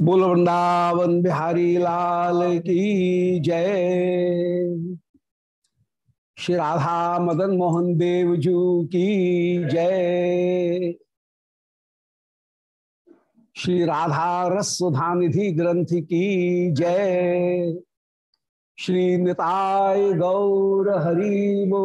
बोल वृंदावन बिहारी लाल की जय। श्री राधा मदन मोहन देव जू की जय। श्री राधा रसुधा निधि ग्रंथ की जय। श्री निताय गौर हरिबो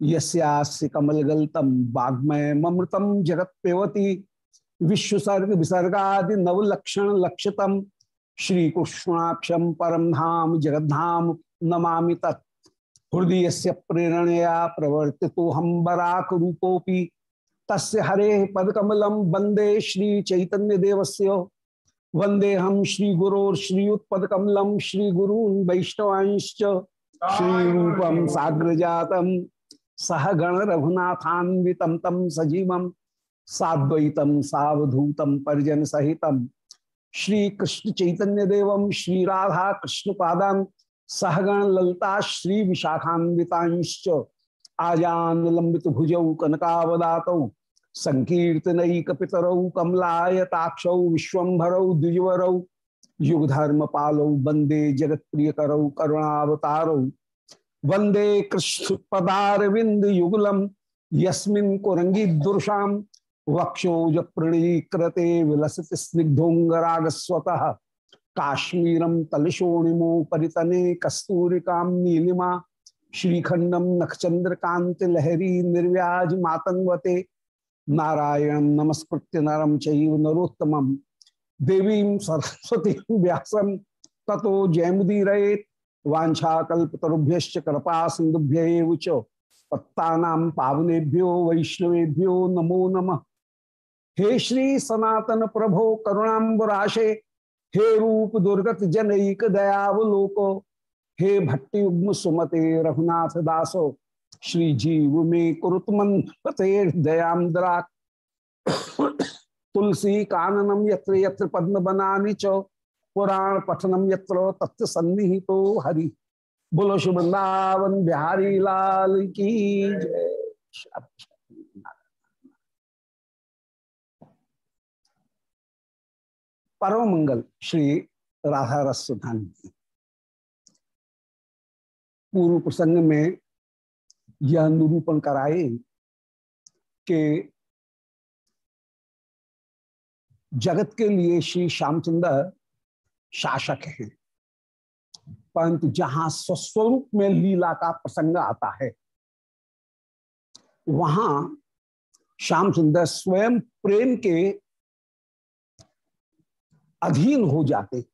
यस्यास्य कमलगल्तम वाग्मय ममृतम जगत पेवती विश्वसर्ग विसर्गादि नवलक्षण लक्षतम श्री कृष्णाक्षम परम धाम जगद्धाम नमामि तत्। हृदय से प्रेरणया प्रवर्ति तो हम बराक रूपोपी तस्य हरे पदकमलम वंदे श्री चैतन्य देवस्य वंदे हम श्री श्रीयुत्पदकमलम श्री साग्र जातम सह गण रघुनाथान्वितम तम सजीवम साद्वैतम सावधूतम परिजन सहितम श्री कृष्ण चैतन्य देवम श्री राधा कृष्ण पादान सहगण ललता श्री विशाखान्वितांश्च आजान लंबित भुजौ कनकावदातौ संकीर्तनैक पितरौ कमलायताक्षौ विश्वभरौ द्विजवरौ युगधर्म पालौ वंदे जगत वंदे कृष्ण पदारविंद युगलम, यस्मिन कुरंगी दुर्शाम वक्षोज प्रणीकृते विलसित स्निग्धोंगराग स्वतः काश्मीरम तलशोणिमो परितने कस्तूरिका नीलिमा श्रीखंडम नखचंद्रकांत लहरी निर्व्याज मातंगवते नारायण नमस्कृत्य नरम चैव नरोत्तम देवी सरस्वती व्यासम ततो जयमुदीरेत वाछाकुभ्य कृपा सिंधुभ्य पत्ता पावनेभ्यो, वैष्णवेभ्यो, नमो नमः। हे श्री सनातन प्रभो करुणाबुराशे हे रूप दुर्गत जनईक दयावलोको, हे भट्टी उग्म सुमते रघुनाथ दासो, श्री जीव में कुरुतमन दयाद्रा तुलसी काननम यत्र यत्र पद्म बनानी चो पुराण पठनम यत्र तत्व सन्निहितो तो हरि। बोलो शुभृंदावन बिहारी लाल की परम मंगल श्री राधा रस पूर्व प्रसंग में यह निरूपण कराए कि जगत के लिए श्री श्यामचंद्र शासक हैं। परंतु जहाँ स्वस्वरूप में लीला का प्रसंग आता है, वहाँ श्याम सुंदर स्वयं प्रेम के अधीन हो जाते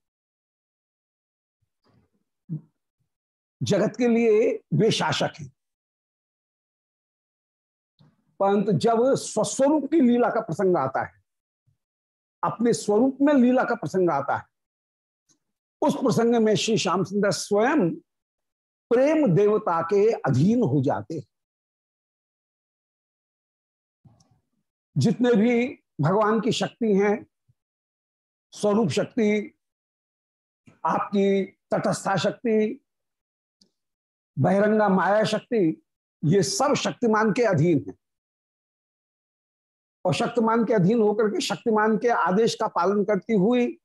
जगत के लिए वे शासक हैं। परंतु जब स्वस्वरूप की लीला का प्रसंग आता है, अपने स्वरूप में लीला का प्रसंग आता है उस प्रसंग में श्री श्याम सुंदर स्वयं प्रेम देवता के अधीन हो जाते जितने भी भगवान की शक्ति हैं, स्वरूप शक्ति, आपकी तटस्था शक्ति, बहिरंगा माया शक्ति, ये सब शक्तिमान के अधीन है। और शक्तिमान के अधीन होकर के शक्तिमान के आदेश का पालन करती हुई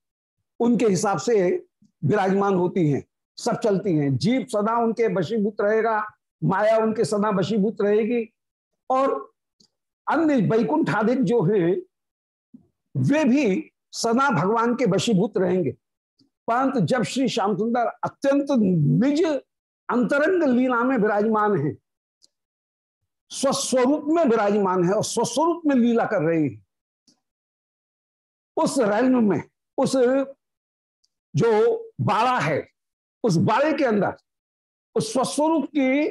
उनके हिसाब से विराजमान होती हैं, सब चलती हैं। जीव सदा उनके वशीभूत रहेगा, माया उनके सदा वशीभूत रहेगी। और अन्य वैकुंठादिक जो है, वे भी सदा भगवान के वशीभूत रहेंगे। परंतु जब श्री श्याम सुंदर अत्यंत निज अंतरंग लीला में विराजमान है, स्वस्वरूप में विराजमान है और स्वस्वरूप में लीला कर रही है, उस रैन में, उस जो बाड़ा है, उस बाड़े के अंदर, उस स्वस्वरूप की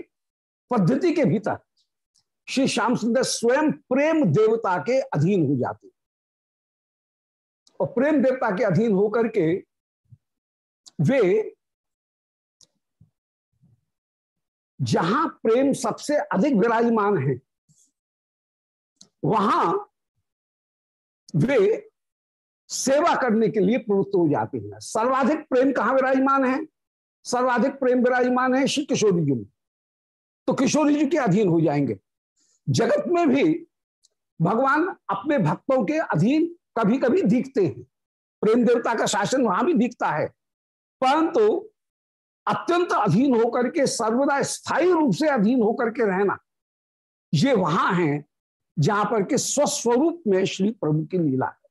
पद्धति के भीतर श्री श्याम सुंदर स्वयं प्रेम देवता के अधीन हो जाते और प्रेम देवता के अधीन होकर के वे जहाँ प्रेम सबसे अधिक विराजमान है, वहाँ वे सेवा करने के लिए प्रवृत्त हो जाती है। सर्वाधिक प्रेम कहाँ विराजमान है? सर्वाधिक प्रेम विराजमान है श्री किशोरी जी में। तो किशोरी जी के अधीन हो जाएँगे। जगत में भी भगवान अपने भक्तों के अधीन कभी कभी दिखते हैं। प्रेम देवता का शासन वहाँ भी दिखता है। परंतु अत्यंत अधीन होकर के, सर्वदा स्थायी रूप से अधीन होकर के रहना, ये वहाँ है जहाँ पर के स्वस्वरूप में श्री प्रभु की लीला है।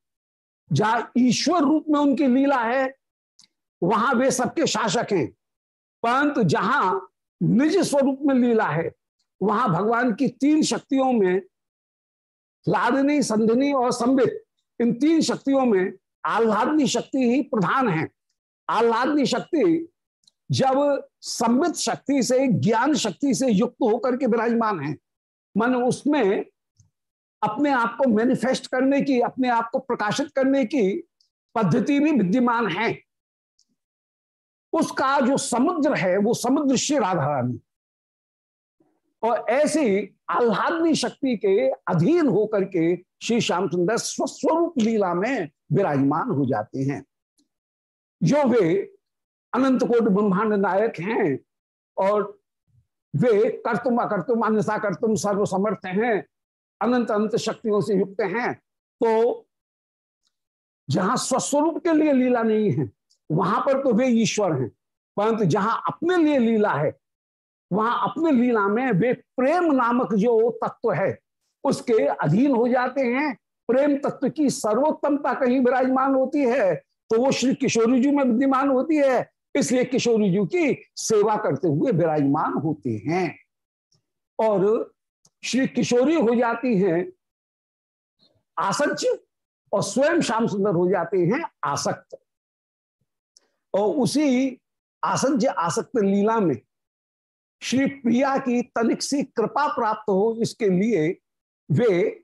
जहाँ ईश्वर रूप में उनकी लीला है, वहाँ वे सबके शासक हैं। परंतु जहाँ निज स्वरूप में लीला है, वहाँ भगवान की तीन शक्तियों में लादनी, संधनी और संबित, इन तीन शक्तियों में आह्लादनी शक्ति ही प्रधान है। आह्लादनी शक्ति जब संबित शक्ति से, ज्ञान शक्ति से युक्त होकर के विराजमान है, मन उसमें अपने आप को मैनिफेस्ट करने की, अपने आप को प्रकाशित करने की पद्धति भी विद्यमान है। उसका जो समुद्र है, वो समुद्र श्री राधा रानी और ऐसी आह्लादनी शक्ति के अधीन होकर के श्री श्याम सुंदर स्वस्वरूप लीला में विराजमान हो जाते हैं। जो वे अनंत कोट ब्रह्मांड नायक हैं और वे कर्तुम अकर्तुम अन्यथा कर्तुम सर्वसमर्थ हैं अनंत अनंत शक्तियों से युक्त हैं तो जहाँ स्वस्वरूप के लिए लीला नहीं है, वहाँ पर तो वे ईश्वर हैं। परंतु जहाँ अपने लिए लीला है, वहाँ अपने लीला में वे प्रेम नामक जो तत्व है, उसके अधीन हो जाते हैं। प्रेम तत्व की सर्वोत्तमता कहीं विराजमान होती है तो वो श्री किशोरी जी में विद्यमान होती है। इसलिए किशोरी जी की सेवा करते हुए विराजमान होते हैं। और श्री किशोरी हो जाती हैं आसक्ष और स्वयं श्याम सुंदर हो जाते हैं आसक्त। और उसी आसंज आसक्त लीला में श्री प्रिया की तनिक सी कृपा प्राप्त हो, इसके लिए वे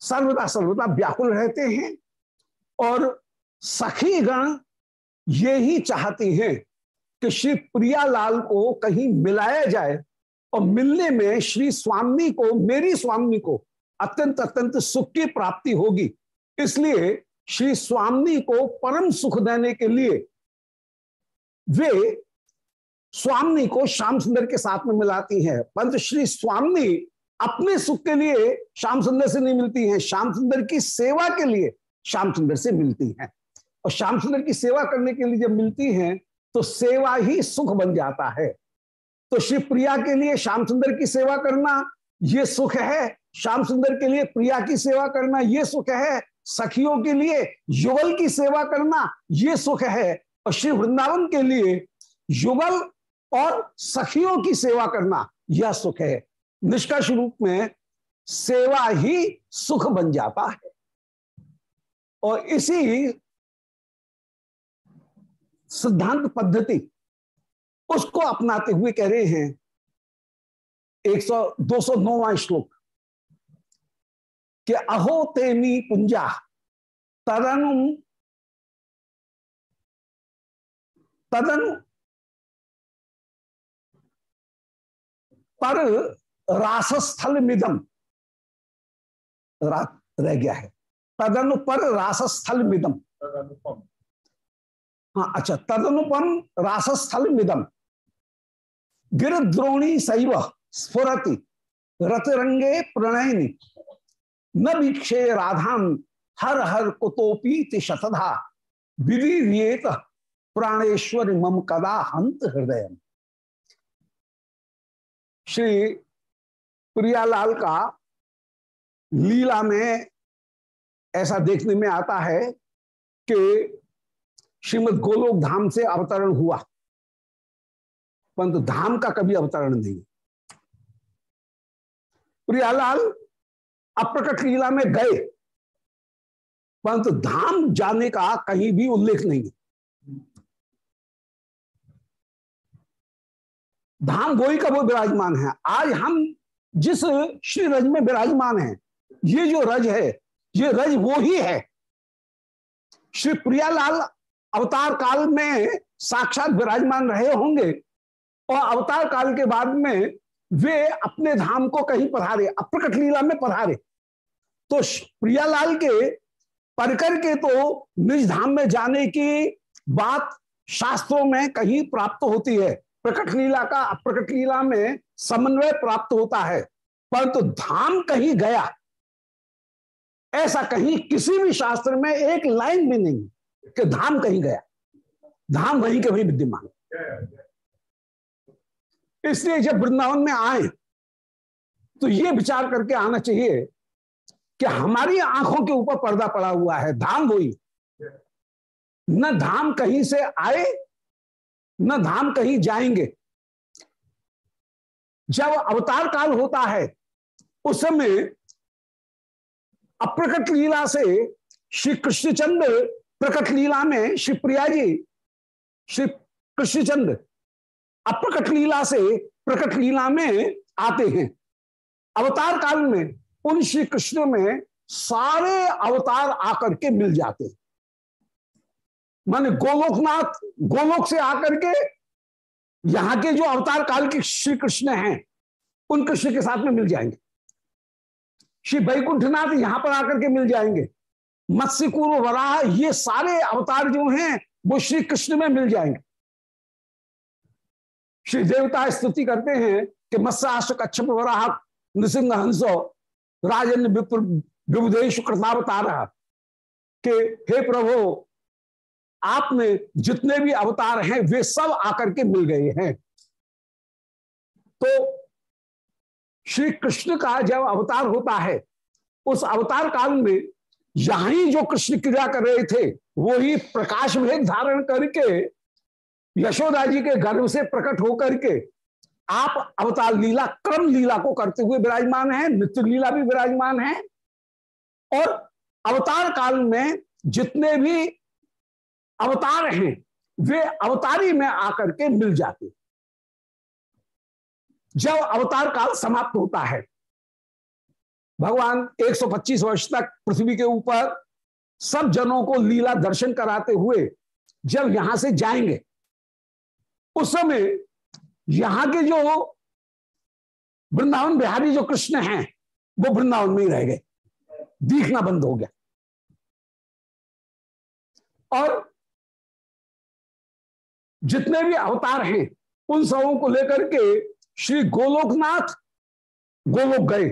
सर्वदा सर्वदा व्याकुल रहते हैं और सखी गण ये ही चाहती हैं कि श्री प्रियालाल को कहीं मिलाया जाए। और मिलने में श्री स्वामी को, मेरी स्वामी को अत्यंत अत्यंत सुख की प्राप्ति होगी। इसलिए श्री स्वामी को परम सुख देने के लिए वे स्वामी को श्याम सुंदर के साथ में मिलाती हैं। परंतु श्री स्वामी अपने सुख के लिए श्याम सुंदर से नहीं मिलती हैं, श्याम सुंदर की सेवा के लिए श्याम सुंदर से मिलती हैं। और श्याम सुंदर की सेवा करने के लिए जब मिलती हैं तो सेवा ही सुख बन जाता है। तो श्री प्रिया के लिए श्याम सुंदर की सेवा करना ये सुख है। श्याम सुंदर के लिए प्रिया की सेवा करना ये सुख है। सखियों के लिए युगल की सेवा करना ये सुख है। और श्री वृंदावन के लिए युगल और सखियों की सेवा करना यह सुख है। निष्कर्ष रूप में सेवा ही सुख बन जाता है। और इसी सिद्धांत पद्धति उसको अपनाते हुए कह रहे हैं। एक सौ दो सौ नौवा श्लोक। कि अहो तेमी पुंजा तदनु तदनु पर रासस्थल मिदम रह गया है। तदनु पर रासस्थल मिदम हाँ अच्छा तदनुपम रासस्थल मिदम गिरद्रोणी सैव, स्फुरति, रतरंगे प्रणयनी। न वीक्षे राधाम हर हर कुतोपी शतधा। विदीरियेत प्राणेश्वर मम कदा हंत हृदय श्री प्रियालाल का लीला में ऐसा देखने में आता है कि श्रीमद गोलोक धाम से अवतरण हुआ। परंतु धाम का कभी अवतरण नहीं। प्रियालाल अप्रकट लीला में गए, परंतु धाम जाने का कहीं भी उल्लेख नहीं। धाम गोई का वो विराजमान है। आज हम जिस श्री रज में विराजमान है, ये जो रज है, ये रज वो ही है। श्री प्रियालाल अवतार काल में साक्षात विराजमान रहे होंगे और अवतार काल के बाद में वे अपने धाम को कहीं पधारे, अप्रकट लीला में पधारे। तो प्रियालाल के परकर के तो निज धाम में जाने की बात शास्त्रों में कहीं प्राप्त होती है। प्रकट लीला का अप्रकट लीला में समन्वय प्राप्त होता है। परंतु तो धाम कहीं गया, ऐसा कहीं किसी भी शास्त्र में एक लाइन भी नहीं कि धाम कहीं गया। धाम वहीं के वहीं विद्यमान। इसलिए जब वृंदावन में आए तो ये विचार करके आना चाहिए कि हमारी आँखों के ऊपर पर्दा पड़ा हुआ है, धाम वही न धाम कहीं से आए, न धाम कहीं जाएँगे। जब अवतार काल होता है, उस समय अप्रकट लीला से श्री कृष्णचंद्र प्रकट लीला में श्री प्रिया जी, श्री कृष्णचंद्र अप्रकट लीला से प्रकट लीला में आते हैं। अवतार काल में उन श्री कृष्ण में सारे अवतार आकर के मिल जाते हैं। माने गोलोकनाथ, गोलोक से आकर के यहाँ के जो अवतार काल के श्री कृष्ण हैं, उन कृष्ण के साथ में मिल जाएँगे। श्री वैकुंठनाथ यहाँ पर आकर के मिल जाएँगे। मत्स्य वराह, ये सारे अवतार जो हैं, वो श्री कृष्ण में मिल जाएँगे। श्री देवता स्तुति करते हैं कि मत्स्य कच्छप वराह नृसिंह हंसो, राजन कृतावतार के हे प्रभु, आपने जितने भी अवतार हैं, वे सब आकर के मिल गए हैं। तो श्री कृष्ण का जब अवतार होता है, उस अवतार काल में यहाँ जो कृष्ण क्रिया कर रहे थे, वो ही प्रकाश भेद धारण करके यशोदा जी के गर्भ से प्रकट होकर के आप अवतार लीला, क्रम लीला को करते हुए विराजमान है, नित्य लीला भी विराजमान है। और अवतार काल में जितने भी अवतार हैं, वे अवतारी में आकर के मिल जाते जब अवतार काल समाप्त होता है, भगवान 125 वर्ष तक पृथ्वी के ऊपर सब जनों को लीला दर्शन कराते हुए जब यहाँ से जाएँगे उस समय यहाँ के जो वृंदावन बिहारी जो कृष्ण हैं, वो वृंदावन में ही रह गए। दिखना बंद हो गया। और जितने भी अवतार हैं, उन सबों को लेकर के श्री गोलोकनाथ गोलोक गए।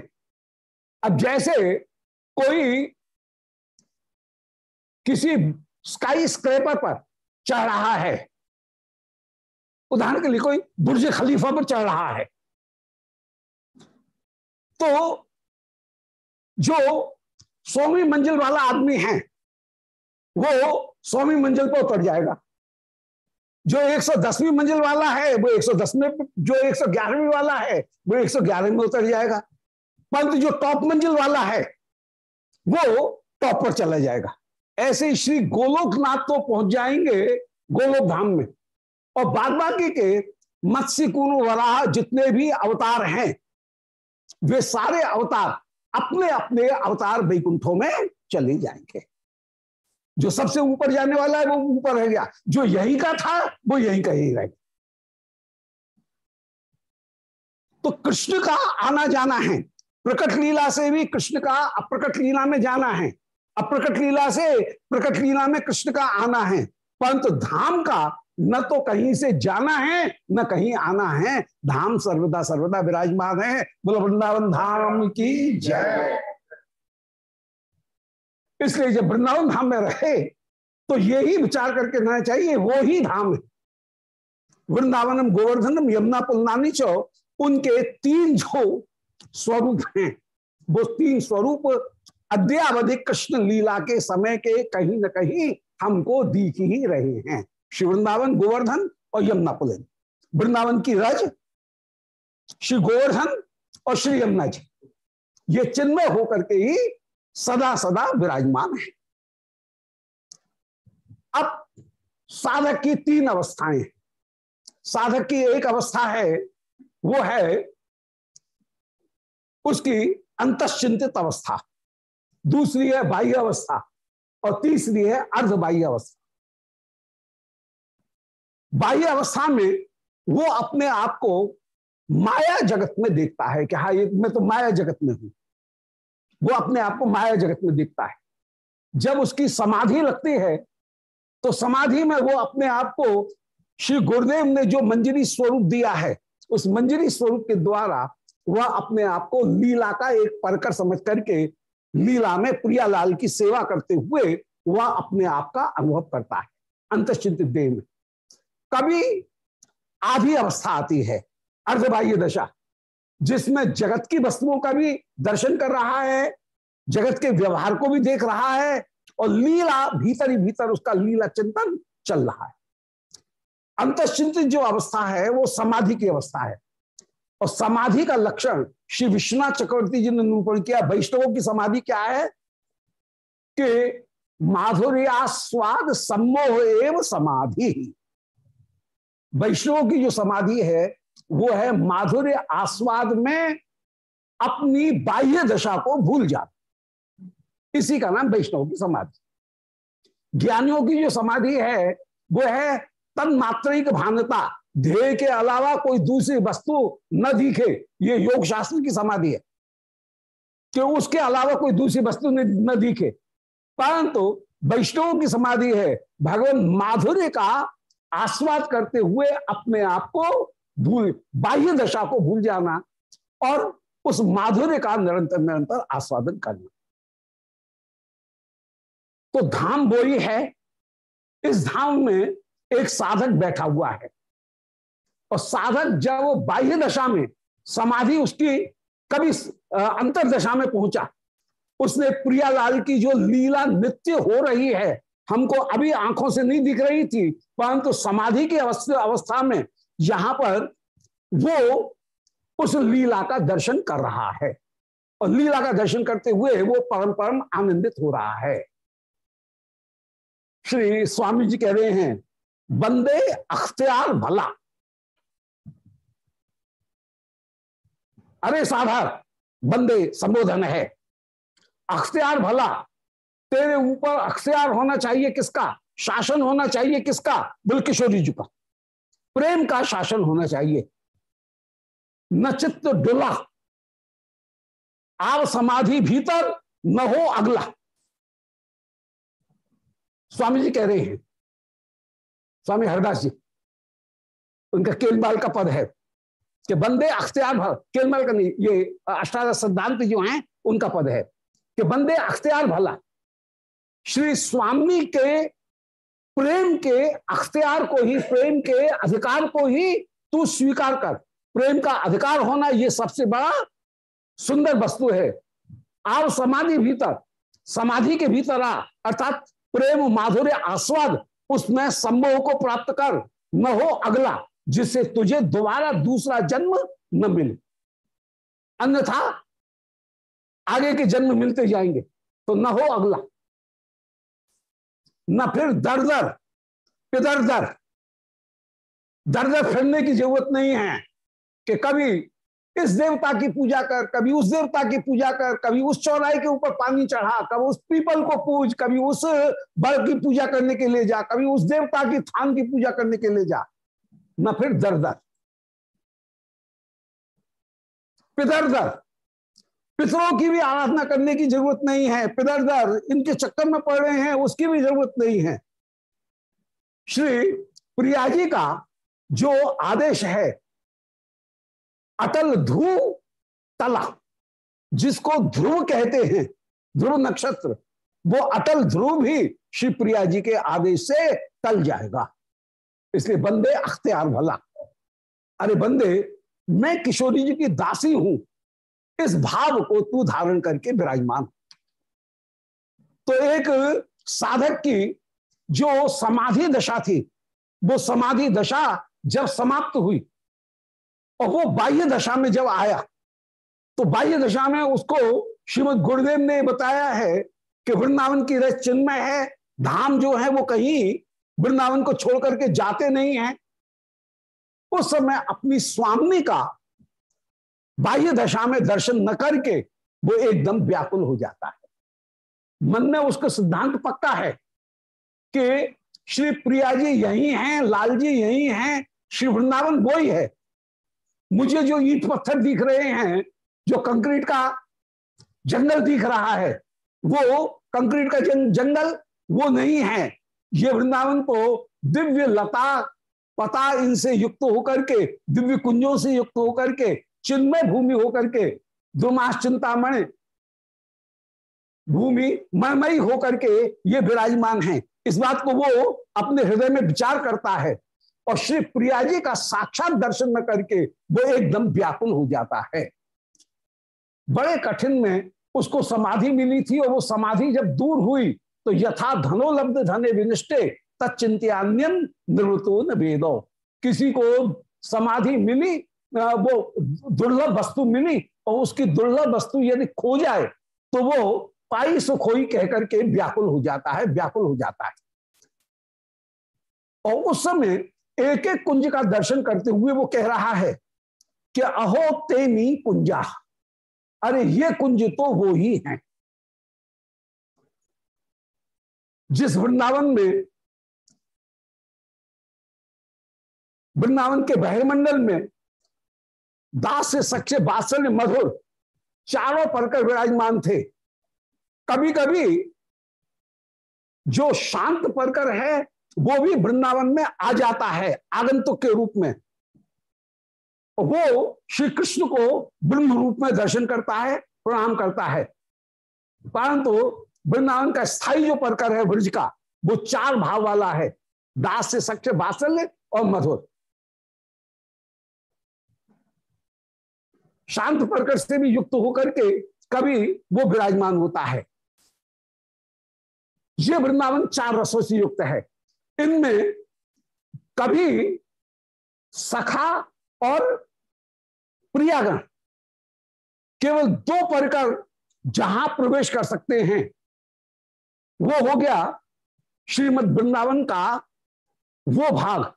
अब जैसे कोई किसी स्काई स्क्रेपर पर चढ़ रहा है उदाहरण के लिए कोई बुर्ज खलीफा पर चढ़ रहा है। तो जो सौवीं मंजिल वाला आदमी है, वो सौवीं मंजिल पर उतर जाएगा। जो 110वीं मंजिल वाला है, वो 110 में, जो 111वीं वाला है, वो 111 में उतर जाएगा। परंतु जो टॉप मंजिल वाला है, वो टॉप पर चला जाएगा। ऐसे श्री गोलोकनाथ तो पहुँच जाएँगे गोलोक धाम में। और बाद बाकी के मत्स्य कुरु वराह जितने भी अवतार हैं, वे सारे अवतार अपने अपने अवतार वैकुंठों में चले जाएँगे। जो सबसे ऊपर जाने वाला है, वो ऊपर रह गया। जो यही का था, वो यही का ही रह तो कृष्ण का आना जाना है। प्रकट लीला से भी कृष्ण का अप्रकट लीला में जाना है। अप्रकट लीला से प्रकट लीला में कृष्ण का आना है। परंतु धाम का न तो कहीं से जाना है, न कहीं आना है। धाम सर्वदा सर्वदा विराजमान है। बोलो, वृंदावन धाम की जय। इसलिए जब वृंदावन धाम में रहे तो यही विचार करके रहना चाहिए, वो ही धाम है। वृंदावनम, गोवर्धनम यमुना पुलनानी चो उनके तीन जो स्वरूप हैं, वो तीन स्वरूप अद्यावधि कृष्ण लीला के समय के कहीं न कहीं हमको दिख ही रहे हैं। श्री वृंदावन, गोवर्धन और यमुना पुलिन। वृंदावन की रज, श्री गोवर्धन और श्री यमुना जी। ये चिन्मय होकर के ही सदा सदा विराजमान है। अब साधक की तीन अवस्थाएँ साधक की एक अवस्था है, वो है उसकी अंतश्चिंतित अवस्था। दूसरी है बाह्य अवस्था और तीसरी है अर्ध बाह्य अवस्था। बाह्य अवस्था में वो अपने आप को माया जगत में देखता है कि हाँ ये मैं तो माया जगत में हूँ। वो अपने आप को माया जगत में देखता है। जब उसकी समाधि लगती है तो समाधि में वो अपने आप को श्री गुरुदेव ने जो मंजरी स्वरूप दिया है, उस मंजरी स्वरूप के द्वारा वह अपने आप को लीला का एक परकर समझ करके लीला में प्रियालाल की सेवा करते हुए वह अपने आप का अनुभव करता है अंतश्चिंतित देह में। कभी आधी अवस्था आती है। अर्धबाह्य दशा, जिसमें जगत की वस्तुओं का भी दर्शन कर रहा है, जगत के व्यवहार को भी देख रहा है और लीला भीतर ही भीतर उसका लीला चिंतन चल रहा है। अंतश्चिंतित जो अवस्था है, वो समाधि की अवस्था है। और समाधि का लक्षण श्री विश्वनाथ चक्रवर्ती जी ने निरूपण किया, वैष्णवों की समाधि क्या है? कि माधुर्यास्वाद सम्मोह एवं समाधि। वैष्णवों की जो समाधि है, वो है माधुर्य आस्वाद में अपनी बाह्य दशा को भूल जाना। इसी का नाम वैष्णव की समाधि। ज्ञानियों की जो समाधि है, वो है तन्मात्रिक भानता। ध्येय के अलावा कोई दूसरी वस्तु न दिखे। ये योग शास्त्र की समाधि है। कि उसके अलावा कोई दूसरी वस्तु न दिखे। परंतु वैष्णव की समाधि है, भगवान माधुर्य का आस्वाद करते हुए अपने आप को भूल, बाह्य दशा को भूल जाना और उस माधुर्य का निरंतर निरंतर आस्वादन करना। तो धाम बोई है, इस धाम में एक साधक बैठा हुआ है। और साधक जब वो बाह्य दशा में, समाधि उसकी कभी अंतर दशा में पहुँचा, उसने प्रियालाल की जो लीला नित्य हो रही है हमको अभी आँखों से नहीं दिख रही थी, परंतु समाधि की अवस्था अवस्था में यहाँ पर वो उस लीला का दर्शन कर रहा है। और लीला का दर्शन करते हुए वो परम परम आनंदित हो रहा है। श्री स्वामी जी कह रहे हैं, बंदे अख्तियार भला। अरे साधर, बंदे संबोधन है। अख्तियार भला। तेरे ऊपर अख्तियार होना चाहिए किसका? शासन होना चाहिए किसका? बिल किशोरी जी का। प्रेम का शासन होना चाहिए। न चित्त डुला। आप समाधि भीतर, न हो अगला। स्वामी जी कह रहे हैं। स्वामी हरदास जी, उनका केलमाल का पद है कि बंदे अख्तियार भर, केलमाल का नहीं, ये अष्टादश सिद्धांत जो हैं, उनका पद है कि बंदे अख्तियार भला। श्री स्वामी के प्रेम के, अख्तियार को ही, प्रेम के अधिकार को ही तू स्वीकार कर। प्रेम का अधिकार होना यह सबसे बड़ा सुंदर वस्तु है। आप समाधि भीतर, समाधि के भीतर आ, अर्थात प्रेम, माधुर्य, आस्वाद, उसमें संभव को प्राप्त कर, न हो अगला, जिससे तुझे दोबारा दूसरा जन्म न मिले। अन्यथा आगे के जन्म मिलते जाएँगे तो न हो अगला। न, फिर दर दर पिदर दर दर दर फिरने की ज़रूरत नहीं है कि कभी इस देवता की पूजा कर, कभी उस देवता की पूजा कर, कभी उस चौराहे के ऊपर पानी चढ़ा, कभी उस पीपल को पूज, कभी उस बड़ की पूजा करने के लिए जा, कभी उस देवता की थान की पूजा करने के लिए जा। न, फिर दर दर पिदर दर पितरों की भी आराधना करने की ज़रूरत नहीं है। पिदर दर, इनके चक्कर में पड़ रहे हैं, उसकी भी ज़रूरत नहीं है। श्री प्रिया जी का जो आदेश है, अटल ध्रुव तला, जिसको ध्रुव कहते हैं, ध्रुव नक्षत्र, वो अटल ध्रुव भी श्री प्रिया जी के आदेश से टल जाएगा। इसलिए बंदे अख्तियार भला। अरे बंदे, मैं किशोरी जी की दासी हूँ इस भाव को तू धारण करके विराजमान तो एक साधक की जो समाधि दशा थी, वो समाधि दशा जब समाप्त हुई और वो बाह्य दशा में जब आया तो बाह्य दशा में उसको श्रीमद गुरुदेव ने बताया है कि वृंदावन की रस चिन्मय है, धाम जो है वो कहीं वृंदावन को छोड़ करके जाते नहीं है। उस समय अपनी स्वामी का बाह्य दशा में दर्शन न करके वो एकदम व्याकुल हो जाता है। मन में उसका सिद्धांत पक्का है कि श्री प्रिया जी यही हैं, लाल जी यही हैं, श्री वृंदावन वो ही है। मुझे जो ईट पत्थर दिख रहे हैं, जो कंक्रीट का जंगल दिख रहा है, वो कंक्रीट का जंगल वो नहीं है। ये वृंदावन को दिव्य लता, पता इनसे युक्त होकर के, दिव्य कुंजों से युक्त होकर के चिन्मय भूमि होकर के, दुमास चिंतामण भूमि मणमयी होकर के ये विराजमान है। इस बात को वो अपने हृदय में विचार करता है और श्री प्रिया जी का साक्षात दर्शन न करके वो एकदम व्याकुल हो जाता है। बड़े कठिन में उसको समाधि मिली थी और वो समाधि जब दूर हुई तो यथा धनोलब्ध धने विनिष्टे तत्चिंत्यान्यन निवृत्तो न भेदो किसी को समाधि मिली वो दुर्लभ वस्तु मिली और उसकी दुर्लभ वस्तु यदि खो जाए तो वो पाई सुखोई कहकर के व्याकुल हो जाता है, व्याकुल हो जाता है। और उस समय एक एक कुंज का दर्शन करते हुए वो कह रहा है कि अहो तेमी कुंजा, अरे ये कुंज तो वो ही है। जिस वृंदावन में, वृंदावन के बहिर्मंडल में दास से सच्चे बात्सल्य मधुर, चारों परकर विराजमान थे। कभी कभी जो शांत परकर है, वो भी वृंदावन में आ जाता है, आगंतुक के रूप में। वो श्री कृष्ण को ब्रह्म रूप में दर्शन करता है, प्रणाम करता है। परंतु वृंदावन का स्थायी जो परकर है, ब्रज का, वो चार भाव वाला है, दास से सच्चे बात्सल्य और मधुर। शांत प्रकट से भी युक्त होकर के कभी वो विराजमान होता है। ये वृंदावन चार रसों से युक्त है। इनमें कभी सखा और प्रियागण केवल दो परकर जहाँ प्रवेश कर सकते हैं, वो हो गया श्रीमद वृंदावन का वो भाग,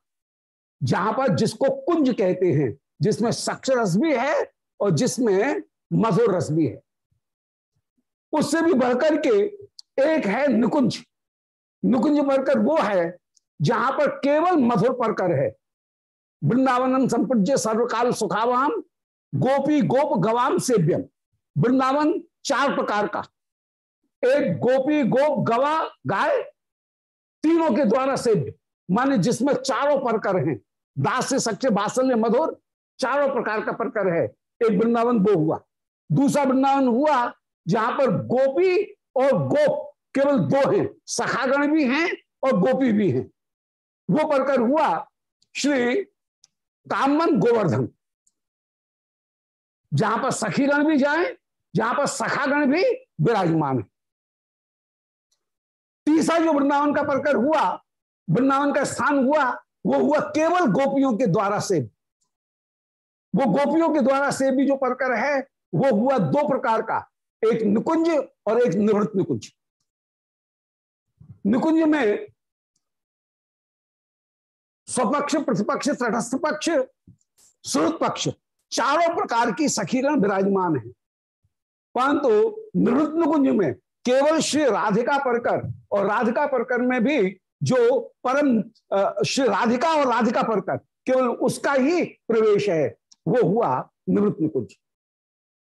जहाँ पर जिसको कुंज कहते हैं, जिसमें सक्ष रस भी है और जिसमें मधुर रस भी है। उससे भी बढ़कर के एक है निकुंज। निकुंज बढ़कर वो है जहाँ पर केवल मधुर परकर है। वृंदावनम संपूज्य सर्वकाल सुखावाम, गोपी गोप गवाम सेव्यम। वृंदावन चार प्रकार का। एक गोपी गोप गवा गाय, तीनों के द्वारा सेव्य। माने जिसमें चारों परकर हैं। दास से सच्चे बासल्य, मधुर, चारों प्रकार का परकर है। एक वृंदावन वो हुआ। दूसरा वृंदावन हुआ जहाँ पर गोपी और गोप केवल दो हैं, सखागण भी हैं और गोपी भी हैं। वो पढ़कर हुआ श्री कामन गोवर्धन। जहाँ पर सखीगण भी जाए, जहाँ पर सखागण भी विराजमान है। तीसरा जो वृंदावन का प्रकर हुआ, वृंदावन का स्थान हुआ, वो हुआ केवल गोपियों के द्वारा से वो गोपियों के द्वारा से भी जो परकर है, वो हुआ दो प्रकार का, एक निकुंज और एक निवृत्त निकुंज। निकुंज में स्वपक्ष, प्रतिपक्ष तटस्थ पक्ष श्रुत पक्ष चारों प्रकार की सखीरण विराजमान है। परंतु निवृत्त निकुंज में केवल श्री राधिका परकर और राधिका परकर में भी जो परम श्री राधिका और राधिका परकर, केवल उसका ही प्रवेश है। वो हुआ निवृत्त निकुंज।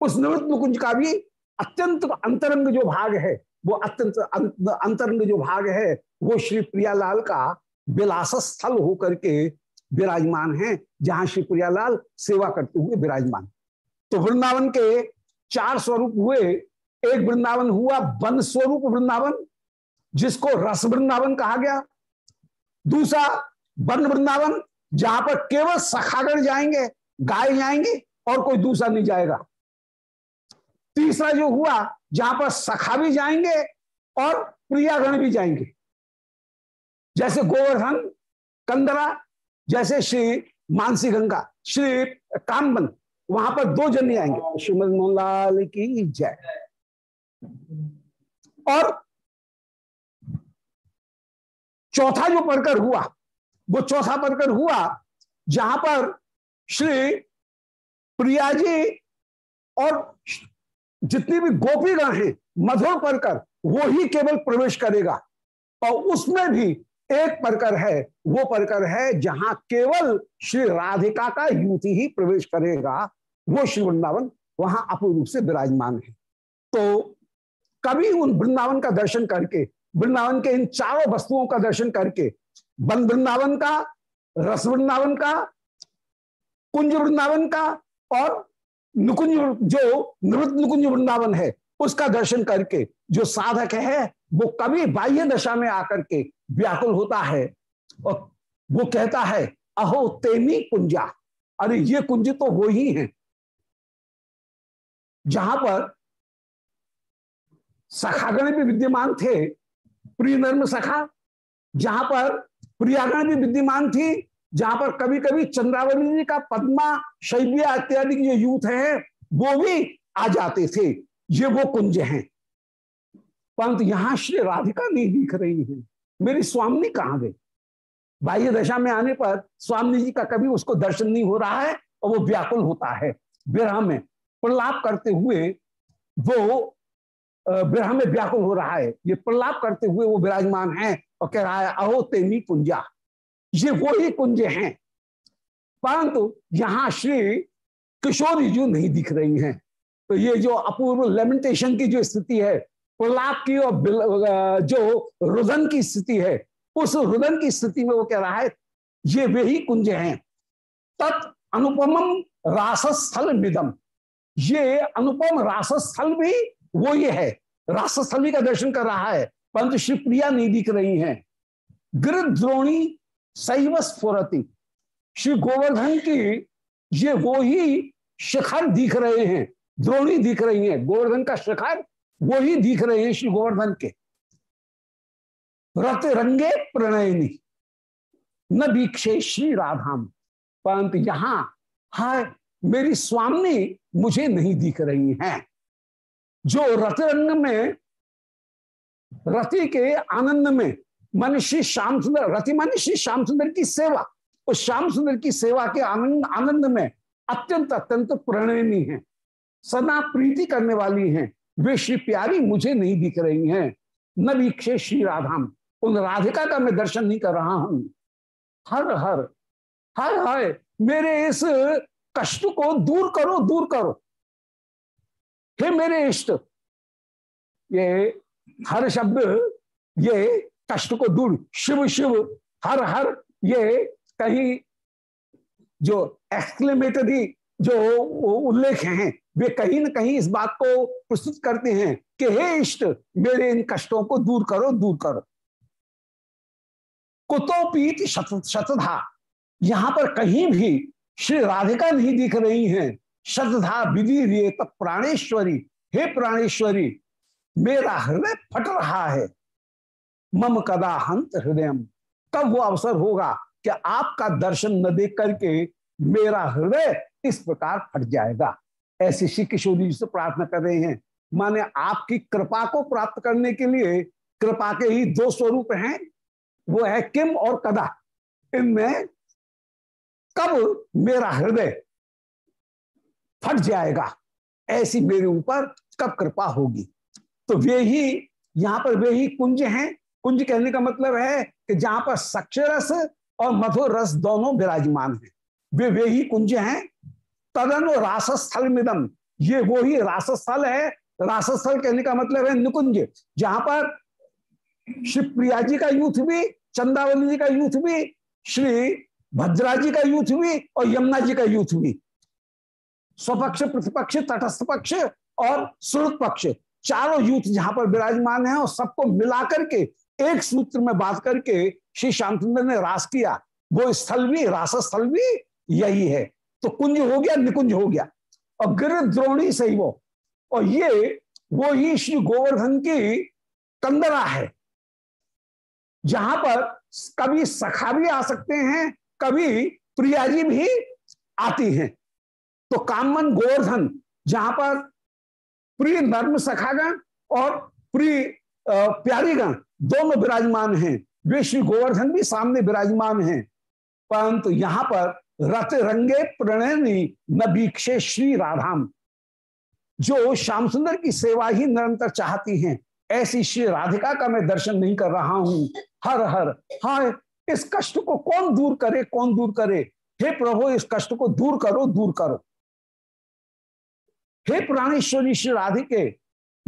उस निवृत्त निकुंज का भी अत्यंत अंतरंग जो भाग है, वो अत्यंत अंतरंग जो भाग है, वो श्री प्रियालाल का विलास स्थल होकर के विराजमान है, जहाँ श्री प्रियालाल सेवा करते हुए विराजमान। तो वृंदावन के चार स्वरूप हुए। एक वृंदावन हुआ वन स्वरूप वृंदावन, जिसको रस वृंदावन कहा गया। दूसरा वन वृंदावन, जहाँ पर केवल सखागण जाएँगे गाय जाएँगे और कोई दूसरा नहीं जाएगा। तीसरा जो हुआ, जहाँ पर सखा भी जाएँगे और प्रियागण भी जाएँगे। जैसे गोवर्धन, कंदरा, जैसे श्री मानसी गंगा, श्री कामबन, वहाँ पर दो जन आएँगे। श्रीमद मोहनलाल की जय। और चौथा जो परकर हुआ, वो चौथा परकर हुआ, जहाँ पर श्री प्रिया जी और जितनी भी गोपीगण हैं, मधुर परकर वो ही केवल प्रवेश करेगा। और उसमें भी एक परकर है, वो परकर है जहाँ केवल श्री राधिका का युति ही प्रवेश करेगा, वो श्री वृंदावन वहाँ अपूर्ण रूप से विराजमान है। तो कभी उन वृंदावन का दर्शन करके, वृंदावन के इन चारों वस्तुओं का दर्शन करके, वन वृंदावन का, रस वृंदावन का कुंज वृंदावन का और नुकुंज जो नृत नुकुंज वृंदावन है, उसका दर्शन करके जो साधक है, वो कभी बाह्य दशा में आकर के व्याकुल होता है और वो कहता है, अहो, तेमी कुंजा। अरे, ये कुंज तो वो ही है। जहाँ पर सखागण भी विद्यमान थे प्रिय नर्म सखा, जहाँ पर प्रियागण भी विद्यमान थी जहाँ पर कभी कभी चंद्रावली जी का पद्मा, शैलिया इत्यादि जो यूथ है, वो भी आ जाते थे। ये वो कुंज हैं। परंतु यहाँ श्री राधिका नहीं दिख रही है। मेरी स्वामी कहाँ गई बाह्य दशा में आने पर स्वामी जी का कभी उसको दर्शन नहीं हो रहा है और वो व्याकुल होता है। विरह में प्रलाप करते हुए वो विरह में व्याकुल हो रहा है। ये प्रलाप करते हुए वो विराजमान है और कह रहा है, अहो तेमी कुंजा। ये वो ही कुंज हैं। परंतु यहाँ श्री किशोरी जी नहीं दिख रही हैं। तो ये जो अपूर्व लेमेंटेशन की जो स्थिति है, प्रलाप की और जो रुदन की स्थिति है, उस रुदन की स्थिति में वो कह रहा है, ये वे ही कुंज हैं। तत् अनुपम रासस्थल मिदम ये अनुपम रासस्थल भी वो ये है। रासस्थल भी का दर्शन कर रहा है, परंतु श्री प्रिया नहीं दिख रही हैं। गिरद्रोणी सैव स्फुरती श्री गोवर्धन की ये वो ही शिखर दिख रहे हैं, द्रोणी दिख रही है। गोवर्धन का शिखर वो ही दिख रहे हैं श्री गोवर्धन के। रत रंगे प्रणयनी, न दीक्षे श्री राधाम। परंतु यहाँ हाय मेरी स्वामी मुझे नहीं दिख रही हैं। जो रत रंग में, रति के आनंद में मन श्री श्याम सुंदर, रति मन श्री श्याम सुंदर की सेवा। उस श्याम सुंदर की सेवा के आनंद आनंद में अत्यंत अत्यंत प्रणयनी है। सदा प्रीति करने वाली हैं। वे श्री प्यारी मुझे नहीं दिख रही हैं। न वीक्षे श्री राधाम। उन राधिका का मैं दर्शन नहीं कर रहा हूँ। हर हर हर हर, मेरे इस कष्ट को दूर करो दूर करो। हे मेरे इष्ट, ये हर शब्द, ये कष्ट को दूर, शिव शिव, हर हर, ये कहीं जो एक्सक्लेमेटरी जो उल्लेख हैं, वे कहीं ना कहीं इस बात को प्रस्तुत करते हैं कि हे इष्ट, मेरे इन कष्टों को दूर करो दूर करो। कुतोपीत शतधा, यहाँ पर कहीं भी श्री राधिका नहीं दिख रही हैं। शतधा विधि प्राणेश्वरी, हे प्राणेश्वरी, मेरा हृदय फट रहा है। मम कदा हंत हृदय कब वो अवसर होगा कि आपका दर्शन न देख करके मेरा हृदय इस प्रकार फट जाएगा। ऐसे श्री किशोरी जी से प्रार्थना कर रहे हैं। माने आपकी कृपा को प्राप्त करने के लिए कृपा के ही दो स्वरूप हैं। वो है किम और कदा। इनमें कब मेरा हृदय फट जाएगा, ऐसी मेरे ऊपर कब कृपा होगी। तो वे ही, यहाँ पर वे ही कुंज हैं। कुंज कहने का मतलब है कि जहाँ पर सक्षरस और मधुर रस दोनों विराजमान हैं। वे वे ही कुंज हैं। तदन रासस्थल मिदम ये वो ही रासस्थल है। रासस्थल कहने का मतलब है निकुंज, जहाँ पर शिवप्रिया जी का यूथ भी, चंदावली जी का यूथ भी, श्री भद्रा जी का यूथ भी और यमुना जी का यूथ भी। स्वपक्ष, प्रतिपक्ष, तटस्थ पक्ष और सुरत पक्ष। चारों यूथ जहाँ पर विराजमान है और सबको मिलाकर के एक सूत्र में बात करके श्री श्यामचंद्र ने रास किया, वो स्थल भी रास स्थल भी यही है। तो कुंज हो गया, निकुंज हो गया। और गिर द्रोणी से ही वो। और ये, वो ही श्री गोवर्धन की कंदरा है। जहाँ पर कभी सखा भी आ सकते हैं, कभी प्रियाजी भी आती हैं। तो कामन गोवर्धन, जहाँ पर प्रिय नर्म सखागण और प्रिय प्यारीगण दोनों विराजमान हैं। वे श्री गोवर्धन भी सामने विराजमान हैं। परंतु यहाँ पर रथ रंगे प्रणयनी न बीक्षे श्री राधाम, जो श्याम सुंदर की सेवा ही निरंतर चाहती हैं। ऐसी श्री राधिका का मैं दर्शन नहीं कर रहा हूँ। हर हर, हाय, इस कष्ट को कौन दूर करे, कौन दूर करे? हे प्रभु, इस कष्ट को दूर करो दूर करो। हे प्राणेश्वरी, श्री राधिके,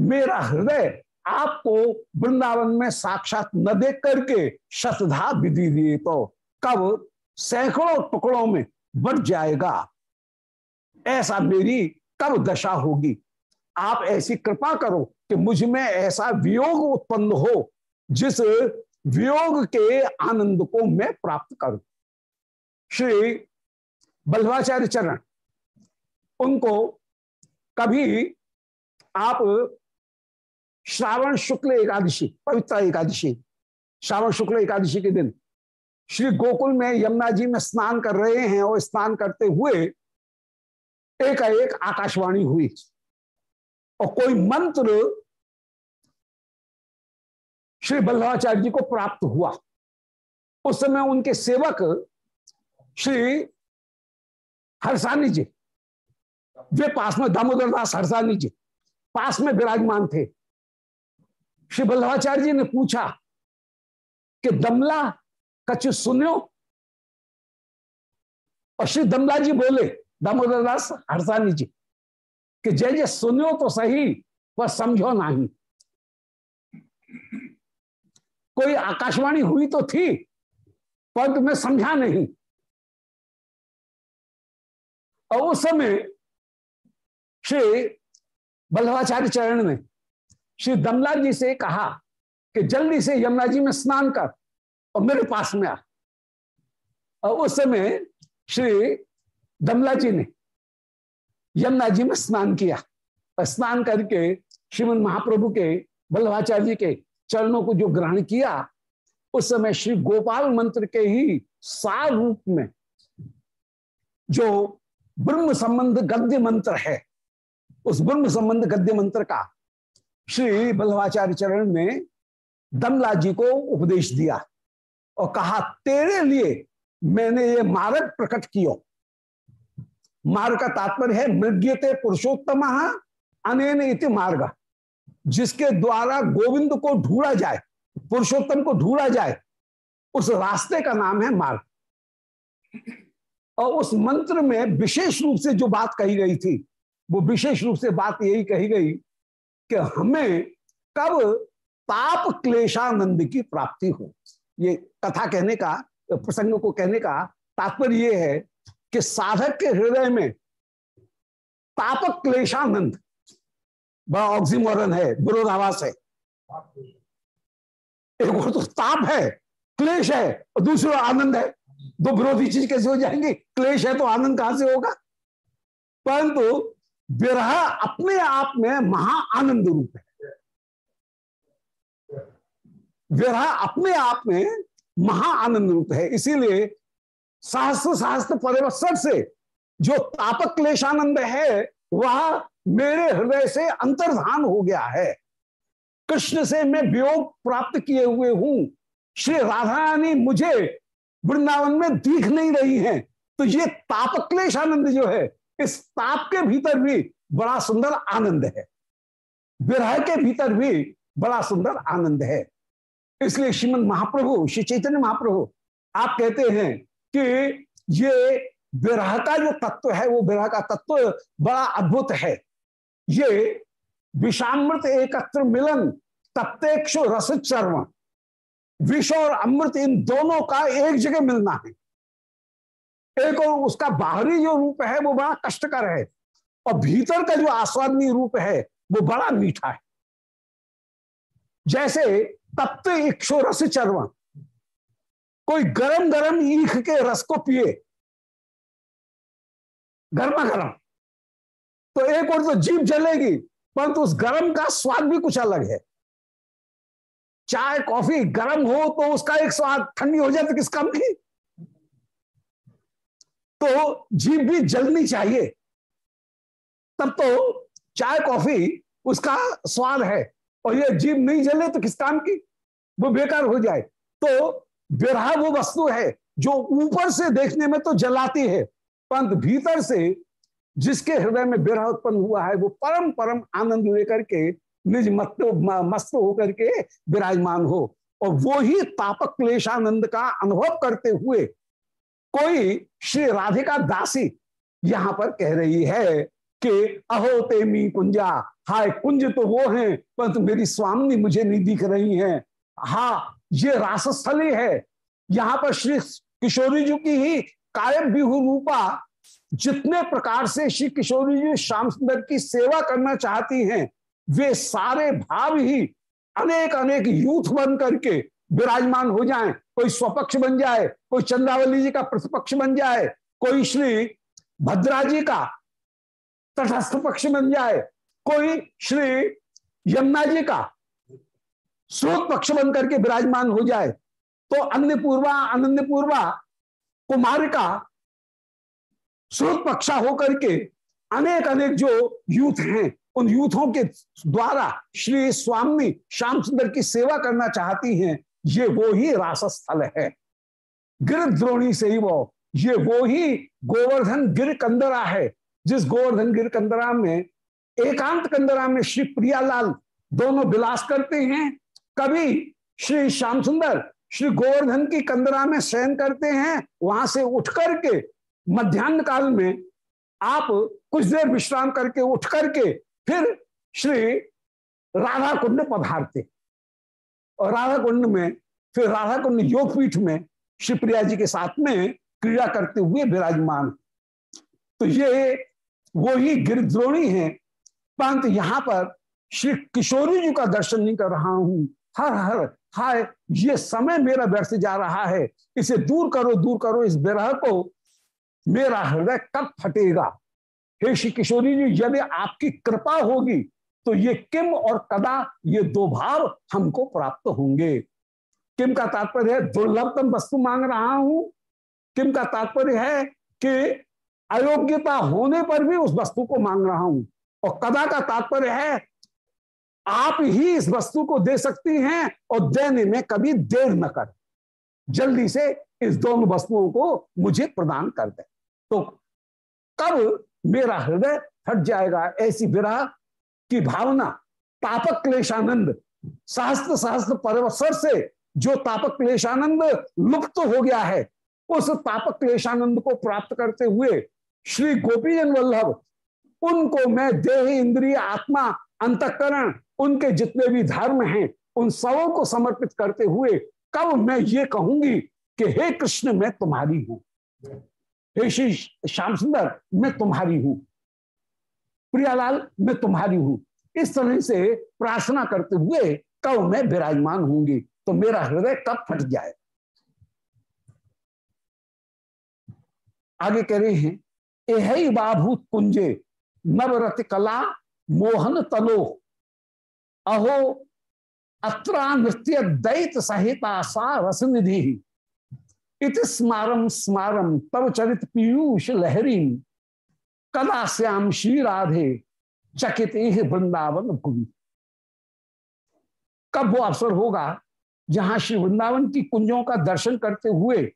मेरा हृदय आपको वृंदावन में साक्षात न देख करके शतधा विधि दिए तो कब सैकड़ों टुकड़ों में बढ़ जाएगा। ऐसा मेरी कब दशा होगी? आप ऐसी कृपा करो कि मुझमें ऐसा वियोग उत्पन्न हो, जिस वियोग के आनंद को मैं प्राप्त करूँ। श्री बल्लभाचार्य चरण, उनको कभी आप श्रावण शुक्ल एकादशी, पवित्र एकादशी। श्रावण शुक्ल एकादशी के दिन श्री गोकुल में यमुना जी में स्नान कर रहे हैं और स्नान करते हुए एक एक आकाशवाणी हुई। और कोई मंत्र श्री बल्लभाचार्य जी को प्राप्त हुआ। उस समय उनके सेवक श्री हरसानी जी, वे पास में दामोदर दास हरसानी जी, पास में विराजमान थे। श्री बल्लभाचार्य जी ने पूछा कि दमला कछ सुनो और श्री दमला जी बोले, दामोदर दास हरसानी जी, कि जय जय सुनो तो सही, पर समझो नहीं। कोई आकाशवाणी हुई तो थी, पर मैं समझा नहीं। और उस समय श्री बल्लभाचार्य चरण ने श्री दमला जी से कहा कि जल्दी से यमुना जी में स्नान कर और मेरे पास में आ। और उस समय श्री दमला जी ने यमुना जी में स्नान किया और स्नान करके श्रीमद महाप्रभु के, बल्लभाचार्य के चरणों को जो ग्रहण किया, उस समय श्री गोपाल मंत्र के ही सार रूप में जो ब्रह्म संबंध गद्य मंत्र है, उस ब्रह्म संबंध गद्य मंत्र का श्री बल्लभाचार्य चरण ने दमला जी को उपदेश दिया और कहा, तेरे लिए मैंने ये मार्ग प्रकट किया। मार्ग का तात्पर्य है, मृग्यते पुरुषोत्तम अनेन इति मार्ग। जिसके द्वारा गोविंद को ढूंढा जाए, पुरुषोत्तम को ढूंढा जाए, उस रास्ते का नाम है मार्ग। और उस मंत्र में विशेष रूप से जो बात कही गई थी, वो विशेष रूप से बात यही कही गई कि हमें कब ताप क्लेशानंद की प्राप्ति हो। ये कथा कहने का, प्रसंग को कहने का तात्पर्य यह है कि साधक के हृदय में तापक क्लेशानंद ऑक्सीमोरन है विरोधावास है। एक और तो ताप है, क्लेश है, और दूसरा आनंद है। दो विरोधी चीज़ कैसे हो जाएँगे? क्लेश है तो आनंद कहाँ से होगा? परंतु विरह अपने आप में महा आनंद रूप है। विरह अपने आप में महा आनंद रूप है। इसीलिए सहस्त्र सहस्त्र परिवत्सर से जो तापक क्लेशानंद है, वह मेरे हृदय से अंतर्धान हो गया है। कृष्ण से मैं वियोग प्राप्त किए हुए हूँ। श्री राधा रानी मुझे वृंदावन में दिख नहीं रही हैं। तो ये ताप क्लेश आनंद जो है इस ताप के भीतर भी बड़ा सुंदर आनंद है। विरह के भीतर भी बड़ा सुंदर आनंद है। इसलिए श्रीमद महाप्रभु, श्री चैतन्य महाप्रभु, आप कहते हैं कि ये विरह का जो तत्व है, वो विरह का तत्व बड़ा अद्भुत है। ये विषामृत एकत्र मिलन तप्तेक्षु रस चर्म विष और अमृत इन दोनों का एक जगह मिलना है। एक और उसका बाहरी जो रूप है, वो बड़ा कष्टकर है। और भीतर का जो आस्वादनीय रूप है, वो बड़ा मीठा है। जैसे तप्त इक्षो रस चरवा कोई गरम गरम ईख के रस को पिए। गर्मा गर्म तो एक और तो जीप जलेगी, परंतु तो उस गर्म का स्वाद भी कुछ अलग है। चाय, कॉफ़ी गर्म हो तो उसका एक स्वाद ठंडी हो जाए तो किस काम की तो जीप भी जलनी चाहिए। तब तो चाय, कॉफ़ी उसका स्वाद है और ये जीप नहीं जले तो किस काम की? वो बेकार हो जाए। तो विरह वो वस्तु है जो ऊपर से देखने में तो जलाती है, परंतु भीतर से जिसके हृदय में विरह उत्पन्न हुआ है, वो परम परम आनंद लेकर के, निज मस्त मस्त होकर के विराजमान हो। और वो ही तापक क्लेशानंद का अनुभव करते हुए कोई श्री राधिका दासी यहाँ पर कह रही है कि अहो तेमी कुंजा, हाय कुंज तो वो हैं, परंतु मेरी स्वामी मुझे नहीं दिख रही हैं। हा, ये रासस्थली है। यहाँ पर श्री किशोरी जी की ही कायम बिहु रूपा जितने प्रकार से श्री किशोरी जी श्याम सुंदर की सेवा करना चाहती हैं, वे सारे भाव ही अनेक अनेक यूथ बन करके विराजमान हो जाएँ। कोई स्वपक्ष बन जाए, कोई चंद्रावली जी का प्रतिपक्ष बन जाए, कोई श्री भद्रा जी का तटस्थ पक्ष बन जाए, कोई श्री यमुना जी का स्रोत पक्ष बन करके विराजमान हो जाए तो अन्य पूर्वा अनन्य पूर्वा कुमार का स्रोत पक्षा होकर के अनेक अनेक जो यूथ हैं, उन यूथों के द्वारा श्री स्वामी श्याम सुंदर की सेवा करना चाहती हैं ये वो ही रासस्थल है। गिरद्रोणी से ही वो, ये वो ही गोवर्धन गिर कंदरा है, जिस गोवर्धन गिर कंदरा में, एकांत कंदरा में श्री प्रियालाल दोनों विलास करते हैं। कभी श्री श्याम सुंदर श्री गोवर्धन की कंदरा में शयन करते हैं, वहाँ से उठ करके, मध्यान्ह काल में आप कुछ देर विश्राम करके उठ करके, फिर श्री राधा कुंड पधारते और राधा कुंड में, फिर राधा कुंड योगपीठ में शिवप्रिया जी के साथ में क्रीड़ा करते हुए विराजमान। तो ये वो ही गिरद्रोणी है। परंतु यहाँ पर श्री किशोरी जी का दर्शन नहीं कर रहा हूँ। हर हर, हाय, ये समय मेरा व्यर्थ जा रहा है। इसे दूर करो दूर करो इस विरह को। मेरा हृदय कब फटेगा? हे श्री किशोरी जी, यदि आपकी कृपा होगी तो ये किम और कदा ये दो भाव हमको प्राप्त होंगे। किम का तात्पर्य है, दुर्लभतम वस्तु मांग रहा हूँ। किम का तात्पर्य है कि अयोग्यता होने पर भी उस वस्तु को मांग रहा हूँ। और कदा का तात्पर्य है, आप ही इस वस्तु को दे सकती हैं और देने में कभी देर न कर। जल्दी से इस दोनों वस्तुओं को मुझे प्रदान कर दे। तो कब मेरा हृदय हट जाएगा ऐसी विरह की भावना, तापक क्लेशानंद, सहस्त्र सहस्त्र परवसर से जो तापक क्लेशानंद लुप्त हो गया है, उस तापक क्लेशानंद को प्राप्त करते हुए श्री गोपीजन वल्लभ, उनको मैं देह इंद्रिय आत्मा अंतकरण, उनके जितने भी धर्म हैं, उन सबों को समर्पित करते हुए कब मैं ये कहूँगी कि हे कृष्ण, मैं तुम्हारी हूँ। हे श्री श्याम सुंदर, मैं तुम्हारी हूँ। प्रियालाल, मैं तुम्हारी हूँ। इस तरह से प्रार्थना करते हुए कब मैं विराजमान होंगी तो मेरा हृदय कब फट जाए? आगे कह रहे हैं, एह बाभूत कुंजे, नवरत कला, मोहन तलो अहो, अत्रा नृत्य दैत सहिता सा रसनिधि। इत स्मारम स्मारम तव चरित पीयूष लहरी। कला श्याम श्री राधे, चकित वृंदावन भूमि कब वो अवसर होगा जहाँ श्री वृंदावन की कुंजों का दर्शन करते हुए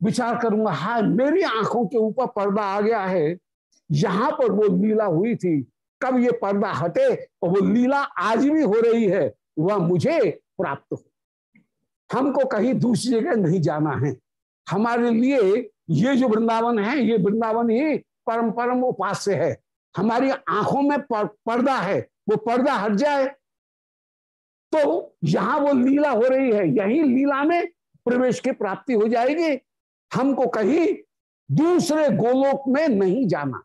विचार करूँगा हा मेरी आँखों के ऊपर पर्दा आ गया है, यहाँ पर वो लीला हुई थी। कब ये पर्दा हटे और वो लीला आज भी हो रही है, वह मुझे प्राप्त हो। हमको कहीं दूसरी जगह नहीं जाना है। हमारे लिए ये जो वृंदावन है, ये वृंदावन ही परम परम उपास्य है। हमारी आँखों में पर्दा है, वो पर्दा हट जाए। तो यहाँ वो लीला हो रही है, यही लीला में प्रवेश की प्राप्ति हो जाएगी। हमको कहीं दूसरे गोलोक में नहीं जाना।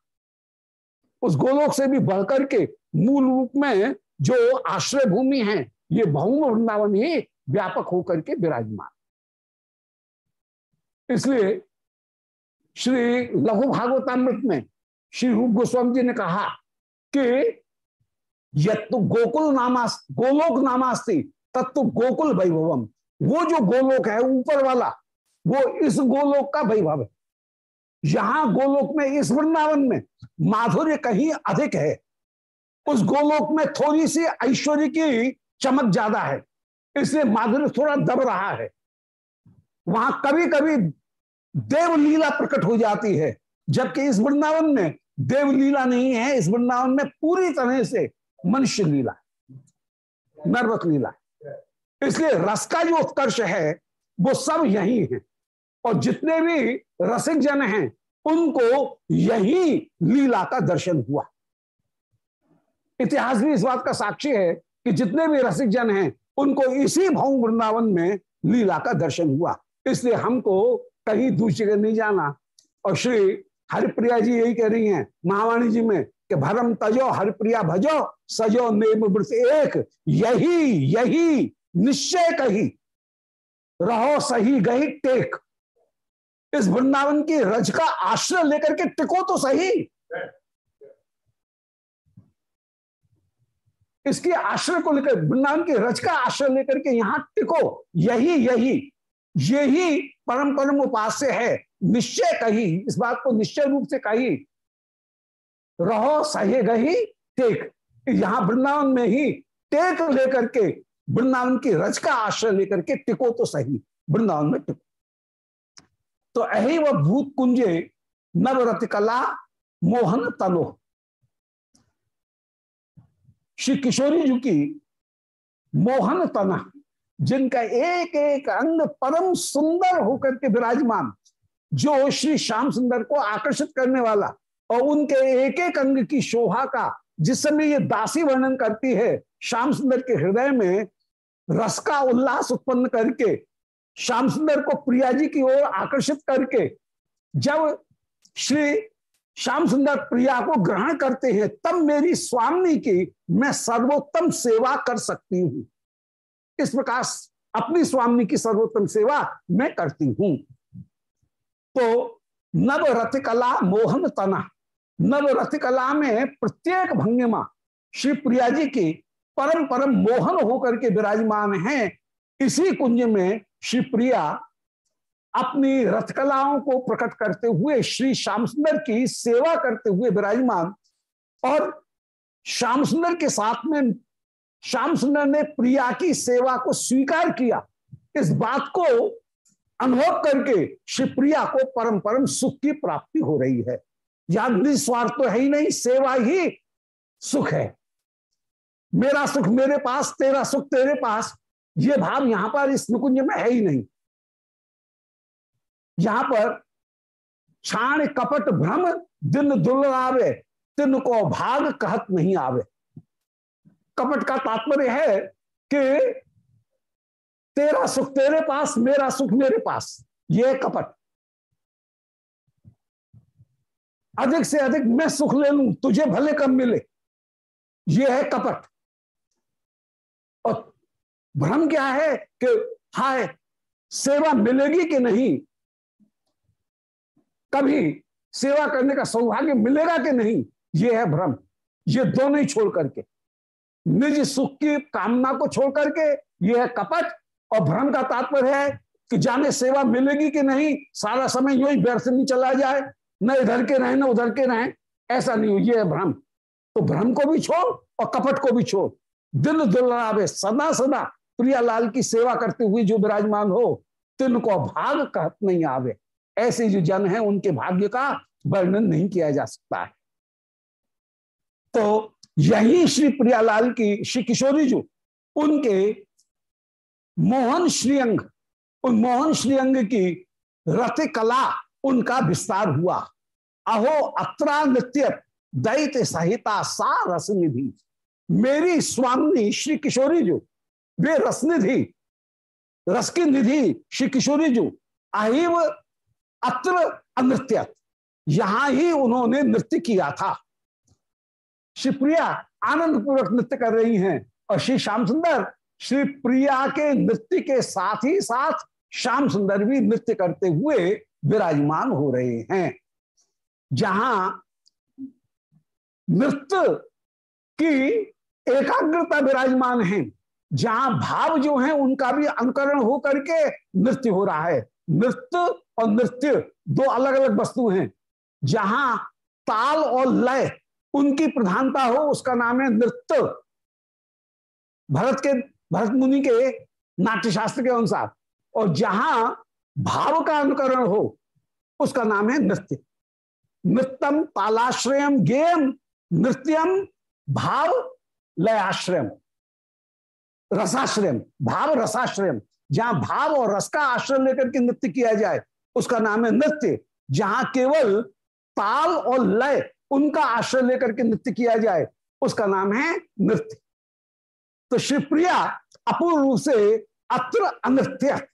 उस गोलोक से भी बढ़कर के मूल रूप में जो आश्रय भूमि है, ये बहुम वृंदावन ही व्यापक होकर के विराजमान। इसलिए श्री लघु भागवतामृत में श्री रूप गोस्वामी जी ने कहा कि यत्तु गोकुल नामास, गोलोक नामास्ती तत्व गोकुल वैभवम। वो जो गोलोक है, ऊपर वाला, वो इस गोलोक का वैभव है। यहाँ गोलोक में, इस वृंदावन में माधुर्य कहीं अधिक है। उस गोलोक में थोड़ी सी ऐश्वर्य की चमक ज़्यादा है। इसलिए माधुर्य थोड़ा दब रहा है। वहाँ कभी कभी देवलीला प्रकट हो जाती है, जबकि इस वृंदावन में देवलीला नहीं है, इस वृंदावन में पूरी तरह से मनुष्य लीला नर्वक लीला इसलिए रस का जो उत्कर्ष है, वो सब यही है। और जितने भी रसिक जन हैं, उनको यही लीला का दर्शन हुआ। इतिहास भी इस बात का साक्षी है कि जितने भी रसिक जन हैं, उनको इसी भाव वृंदावन में लीला का दर्शन हुआ। इसलिए हमको कहीं दूसरी जगह नहीं जाना। और श्री हरिप्रिया जी यही कह रही हैं, महावाणी जी में कि भरम तजो, हरिप्रिया भजो, सजो नेम एक, यही यही, निश्चय कही, रहो सही गही टेक। इस वृंदावन की रज का आश्रय लेकर के टिको तो सही। इसके आश्रय को लेकर, वृंदावन की रज का आश्रय लेकर के यहाँ टिको, यही यही यही परम परम उपास्य है। निश्चय कही, इस बात को निश्चय रूप से कही। रहो, सहे गही, टेक। यहाँ वृंदावन में ही टेक लेकर के, वृंदावन की रज का आश्रय लेकर के टिको तो सही, वृंदावन में टिको। तो अही वह भूत कुंजे नवरत कला, मोहन तनो श्री किशोरी जी की मोहन तना जिनका एक एक अंग परम सुंदर होकर के विराजमान, जो श्री श्याम सुंदर को आकर्षित करने वाला और उनके एक एक अंग की शोभा का, जिस समय ये दासी वर्णन करती है, श्याम सुंदर के हृदय में रस का उल्लास उत्पन्न करके, श्याम सुंदर को प्रिया जी की ओर आकर्षित करके, जब श्री श्याम सुंदर प्रिया को ग्रहण करते हैं, तब मेरी स्वामी की मैं सर्वोत्तम सेवा कर सकती हूँ। इस प्रकार अपनी स्वामी की सर्वोत्तम सेवा मैं करती हूँ। तो नव रथ कला मोहन तना। नव रथ कला में प्रत्येक भंगिमा श्री प्रिया जी की परम परम मोहन होकर के विराजमान हैं। इसी कुंज में श्री प्रिया अपनी रथकलाओं को प्रकट करते हुए श्री श्याम सुंदर की सेवा करते हुए विराजमान और श्याम सुंदर के साथ में श्याम सुंदर ने प्रिया की सेवा को स्वीकार किया। इस बात को अनुभव करके श्री प्रिया को परम परम सुख की प्राप्ति हो रही है। या निस्वार्थ तो है ही नहीं, सेवा ही सुख है। मेरा सुख मेरे पास, तेरा सुख तेरे पास, ये भाव यहाँ पर इस नुकुंज में है ही नहीं। यहाँ पर छाण कपट भ्रम, दिन दुर्लावे तिन को भाग कहत नहीं आवे। कपट का तात्पर्य है कि तेरा सुख तेरे पास, मेरा सुख मेरे पास। ये कपट। अधिक से अधिक मैं सुख ले लू, तुझे भले कम मिले। ये है कपट। और भ्रम क्या है कि हाय, सेवा मिलेगी कि नहीं? कभी सेवा करने का सौभाग्य मिलेगा कि नहीं? ये है भ्रम। ये दोनों ही छोड़ करके। निज सुख की कामना को छोड़ करके ये है कपट और भ्रम का तात्पर्य है कि जाने सेवा मिलेगी कि नहीं, सारा समय यू ही व्यर्थ नहीं चला जाए, न इधर के रहे, न उधर के रहे, ऐसा नहीं हो ये है भ्रम। तो भ्रम को भी छोड़ और कपट को भी छोड़। दिल दुलावे सदा सदा प्रियालाल की सेवा करते हुए जो विराजमान हो, तिनको भाग कहत नहीं आवे। ऐसे जो जन है, उनके भाग्य का वर्णन नहीं किया जा सकता है। तो यही श्री प्रियालाल की, श्री किशोरी जो, उनके मोहन श्रीअंग, उन मोहन श्रीअंग की रथ कला उनका विस्तार हुआ। अहो, अत्रा नृत्य दैत सहिता सा रस निधि मेरी स्वामी श्री किशोरी जो, वे रसनिधि रस की निधि श्री किशोरी जो, अहिव अत्र अनृत्य। यहाँ ही उन्होंने नृत्य किया था। शिवप्रिया आनंद पूर्वक नृत्य कर रही हैं और श्री श्याम सुंदर, श्री प्रिया के नृत्य के साथ ही साथ श्याम सुंदर भी नृत्य करते हुए विराजमान हो रहे हैं। जहाँ नृत्य की एकाग्रता विराजमान है, जहाँ भाव जो है उनका भी अनुकरण हो करके नृत्य हो रहा है। नृत्य और नृत्य दो अलग अलग वस्तु हैं, जहाँ ताल और लय उनकी प्रधानता हो, उसका नाम है नृत्य। भरत के, भरत मुनि के नाट्यशास्त्र के अनुसार। और जहाँ भाव का अनुकरण हो, उसका नाम है नृत्य। नृत्यम तालाश्रयम गेम नृत्यम भाव लयाश्रयम। रसाश्रयम, भाव रसाश्रयम। जहाँ भाव और रस का आश्रय लेकर के नृत्य किया जाए, उसका नाम है नृत्य। जहाँ केवल ताल और लय उनका आश्रय लेकर के नृत्य किया जाए, उसका नाम है नृत्य। तो शिवप्रिया अपूर्ण रूप से अत्र अनृत्य,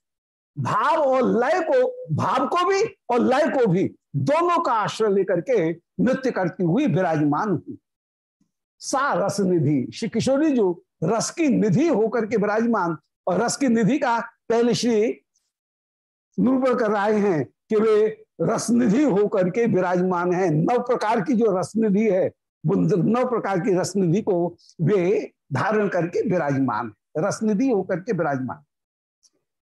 भाव और लय को, भाव को भी और लय को भी दोनों का आश्रय लेकर के नृत्य करती हुई विराजमान हुई। सा रस निधि, श्री किशोरी जो, रस की निधि होकर के विराजमान। और रस की निधि का पहले श्री निरूपण कर रहे हैं कि वे रस निधि होकर के विराजमान है। नव प्रकार की जो रस निधि है नव प्रकार की रसनिधि को वे धारण करके विराजमान रस निधि होकर के विराजमान।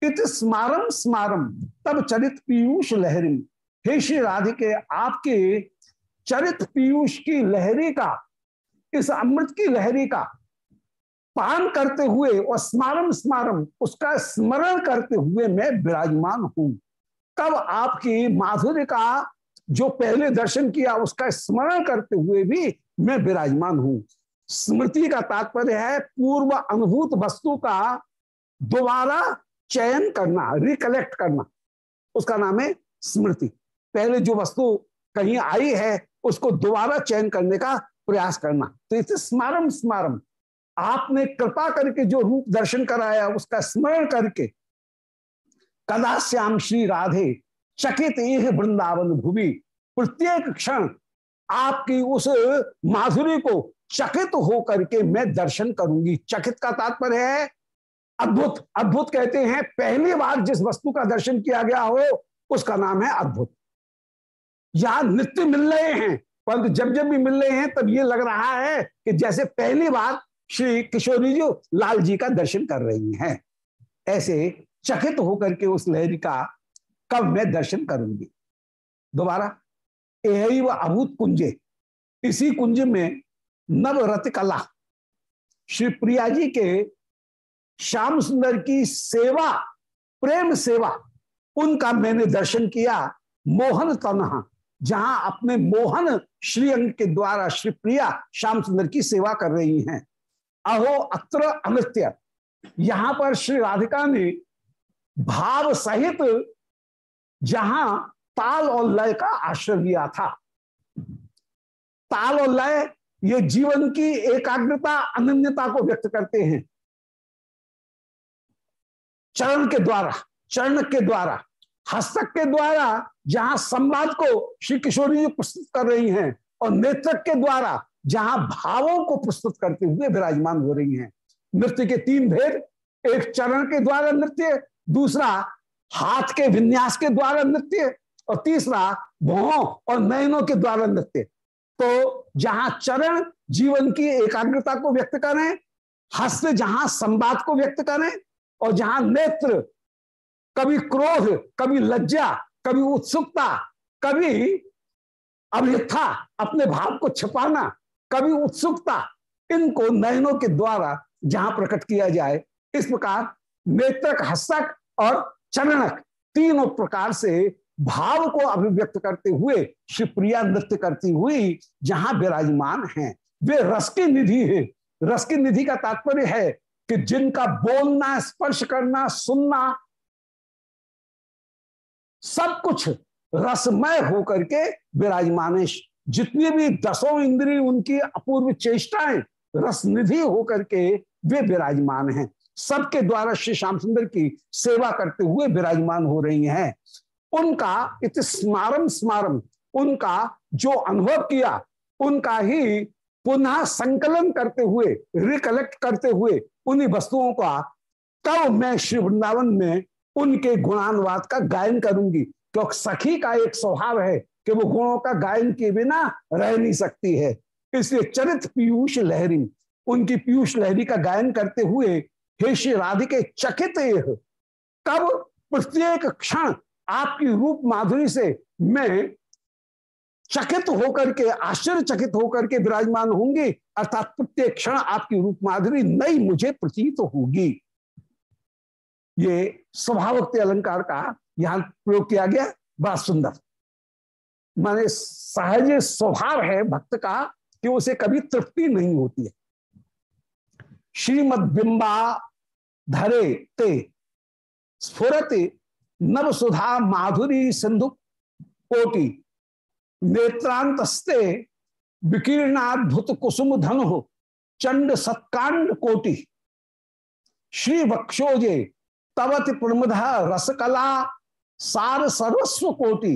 इत स्मारम स्मारम तब चरित पीयूष लहरी। हे श्री राधिके, आपके चरित पीयूष की लहरी का, इस अमृत की लहरी का पान करते हुए और स्मारम स्मारम उसका स्मरण करते हुए मैं विराजमान हूँ। तब आपकी माधुर्य का जो पहले दर्शन किया, उसका स्मरण करते हुए भी मैं विराजमान हूँ। स्मृति का तात्पर्य है, पूर्व अनुभूत वस्तु का दोबारा चयन करना रिकलेक्ट करना। उसका नाम है स्मृति। पहले जो वस्तु कहीं आई है, उसको दोबारा चयन करने का प्रयास करना। तो इसे स्मारम स्मारम आपने कृपा करके जो रूप दर्शन कराया, उसका स्मरण करके कदा श्याम श्री राधे चकित एह वृंदावन भूमि प्रत्येक क्षण आपकी उस माधुरी को चकित हो करके मैं दर्शन करूँगी। चकित का तात्पर्य है, अद्भुत अद्भुत कहते हैं, पहली बार जिस वस्तु का दर्शन किया गया हो, उसका नाम है अद्भुत। यहाँ नित्य मिल रहे हैं, परंतु जब जब भी मिल रहे हैं, तब ये लग रहा है कि जैसे पहली बार श्री किशोरी जी लाल जी का दर्शन कर रही हैं। ऐसे चकित होकर के उस लहरी का कब मैं दर्शन करूँगी? दोबारा यही वह अभूत कुंजे। इसी कुंज में नवरत कला। श्री प्रिया जी के श्याम सुंदर की सेवा, प्रेम सेवा, उनका मैंने दर्शन किया मोहन तनहा, जहाँ अपने मोहन श्रीअंग के द्वारा श्री प्रिया श्याम सुंदर की सेवा कर रही हैं। अहो अत्र अनृत्य यहाँ पर श्री राधिका ने भाव सहित जहाँ ताल और लय का आश्रय लिया था। ताल और लय, ये जीवन की एकाग्रता, अनन्यता को व्यक्त करते हैं। चरण के द्वारा, चरण के द्वारा, हस्तक के द्वारा, जहाँ संवाद को श्री किशोरी जी प्रस्तुत कर रही हैं, और नेत्रक के द्वारा, जहाँ भावों को प्रस्तुत करते हुए विराजमान हो रही हैं। नृत्य के तीन भेद, एक चरण के द्वारा नृत्य दूसरा, हाथ के विन्यास के द्वारा नृत्य और तीसरा, भों और नयनों के द्वारा नृत्य तो जहाँ चरण जीवन की एकाग्रता को व्यक्त करें, हस्त जहाँ संवाद को व्यक्त करें, और जहाँ नेत्र, कभी क्रोध, कभी लज्जा, कभी उत्सुकता, कभी अभिथा, अपने भाव को छिपाना, कभी उत्सुकता, इनको नयनों के द्वारा जहाँ प्रकट किया जाए, इस प्रकार नेत्रक हस्तक और चरणक तीनों प्रकार से भाव को अभिव्यक्त करते हुए, शिवप्रिया नृत्य करती हुई जहाँ विराजमान हैं। वे रस की निधि है। रस की निधि का तात्पर्य है कि जिनका बोलना, स्पर्श करना, सुनना, सब कुछ रसमय होकर के विराजमान जितनी भी दसों इंद्री उनकी अपूर्व चेष्टाएँ रस निधि होकर के वे विराजमान हैं। सबके द्वारा श्री श्याम सुंदर की सेवा करते हुए विराजमान हो रही हैं। उनका इत स्मारम स्मारम, उनका जो अनुभव किया, उनका ही पुनः संकलन करते हुए रिकलेक्ट करते हुए उन्हीं वस्तुओं का तब मैं श्री वृंदावन में उनके गुणानुवाद का गायन करूँगी। क्योंकि सखी का एक स्वभाव है कि वो गुणों का गायन के बिना रह नहीं सकती है। इसलिए चरित पीयूष लहरी, उनकी पीयूष लहरी का गायन करते हुए हे श्री राधिके, चकित कब प्रत्येक क्षण आपकी रूप माधुरी से मैं चकित होकर के, आश्चर्यचकित होकर के विराजमान होंगी, अर्थात प्रत्येक क्षण आपकी रूप माधुरी नई मुझे प्रतीत होगी। ये स्वभावक्ति अलंकार का यहाँ प्रयोग किया गया, बड़ा सुंदर। माने सहज स्वभाव है भक्त का कि उसे कभी तृप्ति नहीं होती है। श्रीमद बिंबा धरे ते, स्फुरत नव सुधा माधुरी सिंधु, कोटि नेत्रांतस्ते विकीर्णाद्भुत कुसुम धन हो चंड सत्कांड कोटि। श्री वक्षोजे तवत प्रमद रसकला सार सर्वस्व कोटि।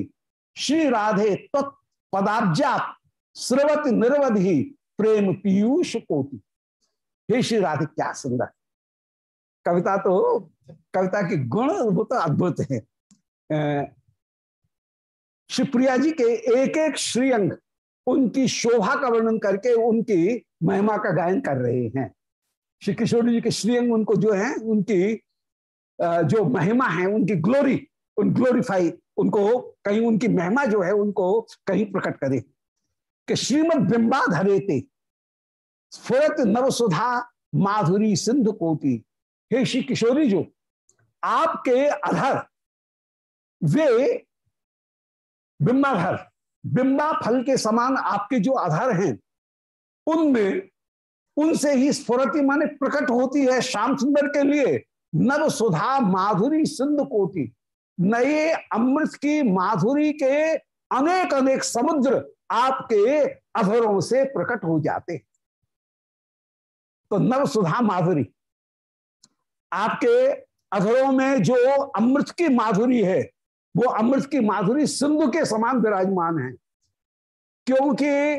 श्री राधे तत्पदाब्जा श्रवत निर्वधि प्रेम पीयूष कोटि। हे श्री राधे, क्या सुंदर। कविता तो कविता के गुण वो तो अद्भुत है। श्री प्रिया जी के एक एक श्रीअंग, उनकी शोभा का वर्णन करके उनकी महिमा का गायन कर रहे हैं। श्री किशोर जी के श्रीअंग उनको जो है, उनकी जो महिमा है, उनकी ग्लोरी, उन ग्लोरीफाई, उनको कहीं उनकी महिमा जो है, उनको कहीं प्रकट करे। कि श्रीमद बिंबा धरे थे स्फुरत नवसुधा माधुरी सिंधु कोटि। हे श्री किशोरी जो, आपके अधर, वे बिंबाधर बिंबा फल के समान आपके जो आधार हैं, उनमें, उनसे ही स्फुरति माने प्रकट होती है श्याम सुंदर के लिए नव सुधा माधुरी सिंधु कोटि। नए अमृत की माधुरी के अनेक अनेक समुद्र आपके अधरों से प्रकट हो जाते तो नव सुधा माधुरी। आपके अधरों में जो अमृत की माधुरी है, वो अमृत की माधुरी सिंधु के समान विराजमान है। क्योंकि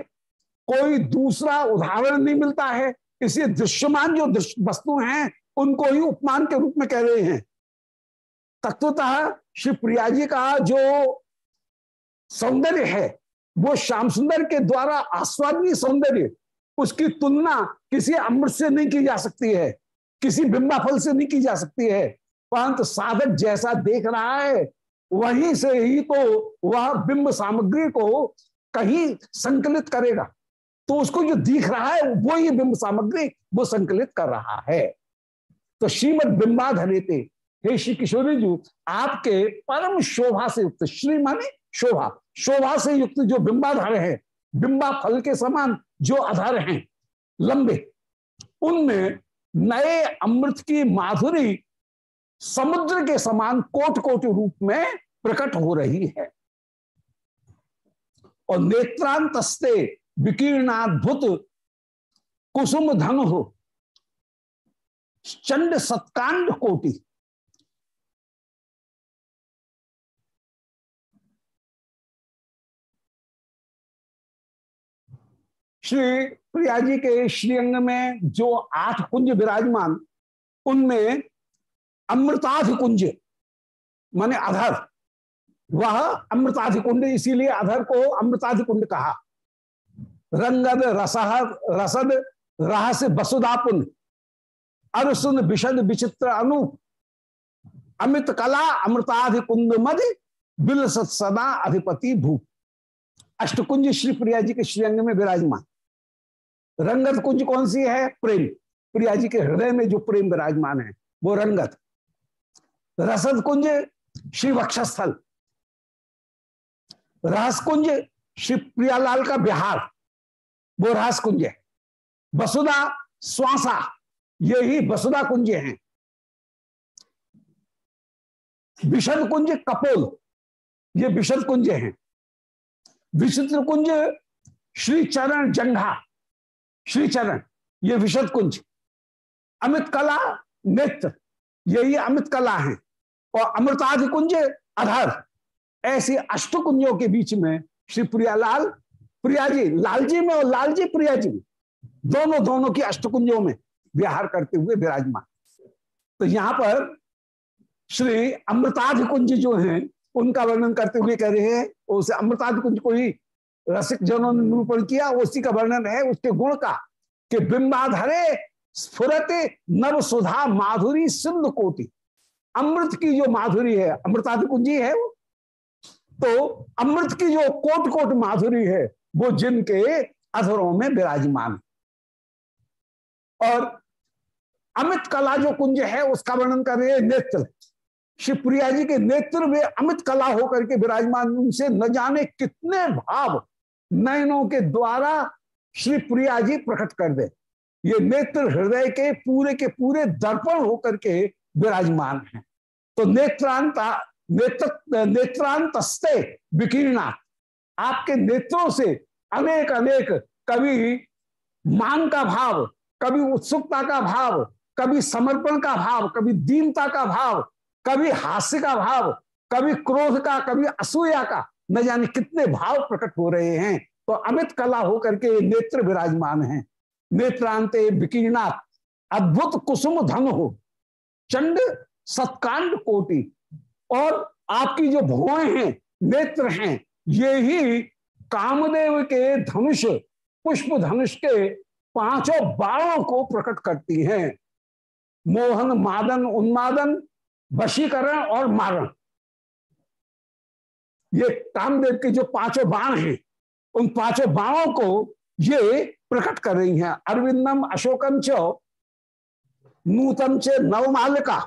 कोई दूसरा उदाहरण नहीं मिलता है, इसलिए दृश्यमान जो वस्तु हैं, उनको ही उपमान के रूप में कह रहे हैं। तत्वतः श्री प्रिया जी का जो सौंदर्य है, वो श्याम सुंदर के द्वारा आस्वादनीय सौंदर्य उसकी तुलना किसी अमृत से नहीं की जा सकती है, किसी बिंबा फल से नहीं की जा सकती है। परंतु साधक जैसा देख रहा है, वहीं से ही तो वह बिंब सामग्री को कहीं संकलित करेगा। तो उसको जो दिख रहा है वो ही बिंब सामग्री वो संकलित कर रहा है। तो श्रीमद बिंबा धनेते हे श्री किशोरी जी, आपके परम शोभा से युक्त, श्री माने शोभा शोभा से युक्त जो बिंबाधार है, बिंबा फल के समान जो आधार हैं, लंबे, उनमें नए अमृत की माधुरी समुद्र के समान कोट कोट रूप में प्रकट हो रही है। और नेत्रांतस्ते विकीर्णाद्भुत कुसुम धन हो चंड सत्कांड कोटि श्री प्रिया जी के श्रीअंग में जो आठ कुंज विराजमान, उनमें अमृताध कुंज, माने अधर, वह अमृताधि कुंड, इसीलिए अधर को अमृताधि कुंड कहा। रंगद रसह रसद रहस्य वसुदापुन अरुसुन विशद विचित्र अनु, अमित कला अमृताधि कुंड मद बिल सदा अधिपति भू। अष्टकुंज श्री प्रिया जी के श्रीअंग में विराजमान। रंगत कुंज कौन सी है? प्रेम। प्रिया जी के हृदय में जो प्रेम विराजमान है, वो रंगत। रसद कुंज श्री वक्षस्थल रहस कुंज श्री प्रियालाल का बिहार। वो रहस कुंज है। वसुधा श्वासा ये ही वसुधा कुंज हैं। विशद कुंज, कपोल, ये विशद कुंज हैं। विचित्र कुंज श्री चरण जंघा। श्री चरण ये विशद कुंज। अमित कला नेत्र यही अमित कला है। और अमृताधि कुंज, अधर। ऐसे अष्ट कुंजों के बीच में श्री प्रियालाल प्रिया जी लाल जी में और लाल जी प्रिया जी दोनों दोनों की अष्टकुंजों में विहार करते हुए विराजमान। तो यहाँ पर श्री अमृताध कुंज जो हैं, उनका वर्णन करते हुए कह रहे हैं, उसे अमृताध कुंज को ही रसिक जनों ने निरूपण किया, उसी का वर्णन है उसके गुण का, कि बिंबाधरे स्फुरते नव सुधा माधुरी सिंधु कोटि। अमृत की जो माधुरी है अमृतादि कुंजी है वो। तो अमृत की जो कोट कोट माधुरी है, वो जिनके अधरों में विराजमान और अमित कला जो कुंज है, उसका वर्णन कर रहे नेत्र। शिवप्रिया जी के नेत्र में अमित कला होकर के विराजमान, उनसे न जाने कितने भाव नयनों के द्वारा श्री प्रिया जी प्रकट कर दे। ये नेत्र हृदय के पूरे के पूरे दर्पण होकर के विराजमान है। तो नेत्रांता, नेत्र, नेत्रांतस्ते विकीर्णा, आपके नेत्रों से अनेक अनेक कभी मान का भाव कभी उत्सुकता का भाव कभी समर्पण का भाव कभी दीनता का भाव कभी हास्य का भाव कभी क्रोध का कभी असूया का न जाने कितने भाव प्रकट हो रहे हैं। तो अमित कला होकर के नेत्र विराजमान हैं। नेत्रांत विकीर्णात। अद्भुत कुसुम धन हो। चंड सत्कांड कोटि। और आपकी जो भुआएँ हैं, नेत्र हैं, ये ही कामदेव के धनुष पुष्प धनुष के पाँचों बाणों को प्रकट करती हैं। मोहन मादन उन्मादन, वशीकरण और मारण। ये कामदेव के जो पाँचों बाण हैं, उन पाँचों बाणों को ये प्रकट कर रही हैं। अरविंदम, अशोकम च नूतन च, नवमालिका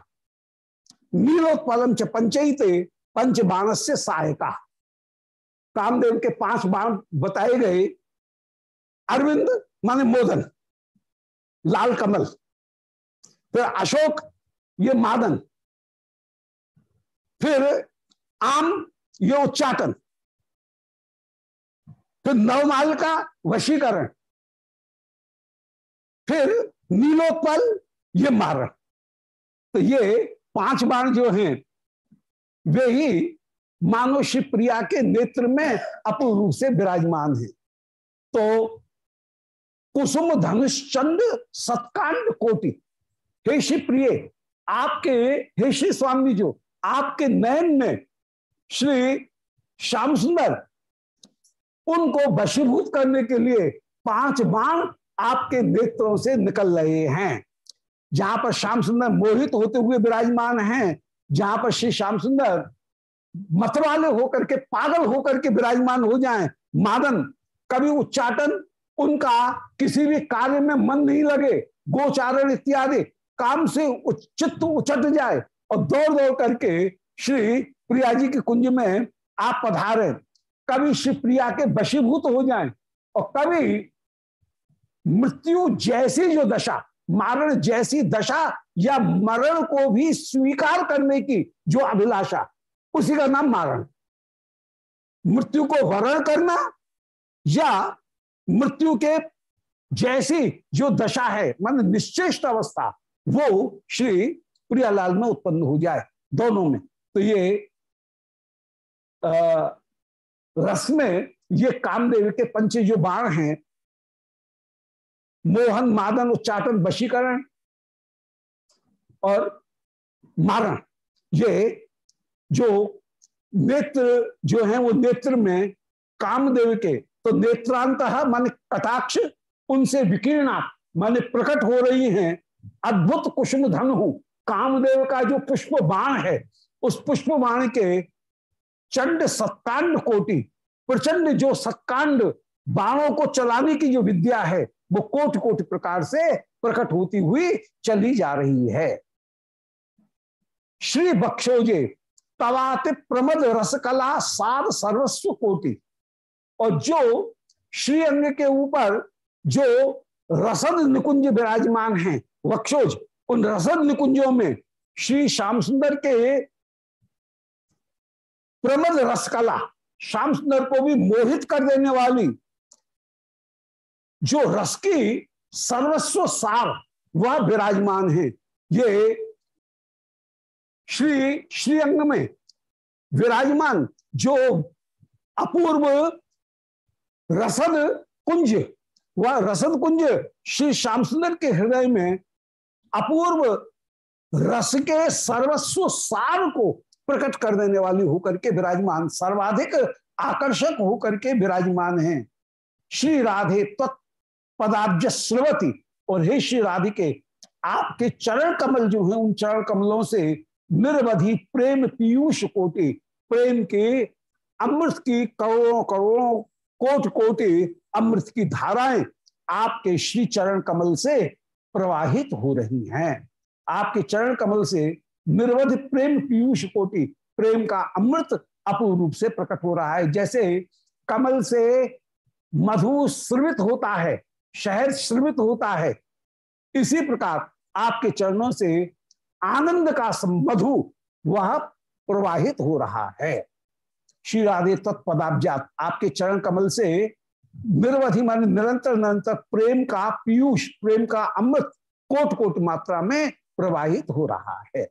नीलोत्पलम च पंचयते पंच बाण से सहायका कामदेव के पाँच बाण बताए गए। अरविंद माने मोदन, लाल कमल। फिर अशोक, ये मादन। फिर आम ये उच्चाटन। फिर नवमाल का वशीकरण। फिर नीलोत्पल ये मारण। तो ये पाँच बाण जो हैं, वे ही मानो शिव प्रिया के नेत्र में अपूर्ण रूप से विराजमान है। तो कुसुम धनुष चंद सत्कांड कोटि। हे शिव प्रिय आपके, हे श्री स्वामी जो, आपके नयन में श्री श्याम सुंदर। उनको वशीभूत करने के लिए पाँच बाण आपके नेत्रों से निकल रहे हैं। जहाँ पर श्याम सुंदर मोहित होते हुए विराजमान हैं, जहाँ पर श्री श्याम सुंदर मतवाले होकर के, पागल होकर के विराजमान हो जाएँ, मादन, कभी उच्चाटन, उनका किसी भी कार्य में मन नहीं लगे, गोचारण इत्यादि, काम से चित्त उचट जाए और दौड़ दौड़ करके श्री प्रिया जी के कुंज में आप पधारे, कभी श्री प्रिया के वशीभूत हो जाएँ और कभी मृत्यु जैसी जो दशा, मारण जैसी दशा या मरण को भी स्वीकार करने की जो अभिलाषा, उसी का नाम मारण। मृत्यु को वरण करना या मृत्यु के जैसी जो दशा है, मान निश्चेष्ट अवस्था, वो श्री प्रियालाल में उत्पन्न हो जाए, दोनों में। तो ये रस में ये कामदेव के पंच जो बाण हैं, मोहन, मादन, उच्चाटन, वशीकरण और मारण, ये जो नेत्र जो है, वो नेत्र में कामदेव के तो नेत्रांत मान कटाक्ष, उनसे विकीर्णा माने प्रकट हो रही हैं, अद्भुत कुसुम धन हूँ। कामदेव का जो पुष्प बाण है, उस पुष्प बाण के चंड सत्कांड कोटि, प्रचंड जो सत्कांड बाणों को चलाने की जो विद्या है, वो कोट कोट प्रकार से प्रकट होती हुई चली जा रही है। श्री बक्षोजे तवाति प्रमद रसकला सार सर्वस्व कोटि। और जो श्री अंग के ऊपर जो रसद निकुंज विराजमान हैं वक्षोज उन रसद निकुंजों में श्री श्याम सुंदर के प्रमद रसकला श्याम सुंदर को भी मोहित कर देने वाली, जो रस की सर्वस्व सार, वह विराजमान है। ये श्री श्रीअंग में विराजमान जो अपूर्व रसद कुंज, वह रसद कुंज श्री श्याम सुंदर के हृदय में अपूर्व रस के सर्वस्व सार को प्रकट कर देने वाली होकर के विराजमान, सर्वाधिक आकर्षक होकर के विराजमान हैं। श्री राधे तत्पदाब्ज श्रवती और हे श्री राधिके आपके चरण कमल जो हैं, उन चरण कमलों से निर्वधि प्रेम पीयूष कोटि, प्रेम के अमृत की करोड़ों करोड़ों, कोट कोटि अमृत की धाराएँ आपके श्री चरण कमल से प्रवाहित हो रही हैं। आपके चरण कमल से निर्वध प्रेम पीयूष कोटि, प्रेम का अमृत अपूर्ण रूप से प्रकट हो रहा है। जैसे कमल से मधु श्रमित होता है, शहर श्रमित होता है, इसी प्रकार आपके चरणों से आनंद का मधु वह प्रवाहित हो रहा है। श्री राधे तत्पदाब्जात, आपके चरण कमल से निर्वधि मान निरंतर निरंतर प्रेम का पीयूष, प्रेम का अमृत कोट कोट मात्रा में प्रवाहित हो रहा है।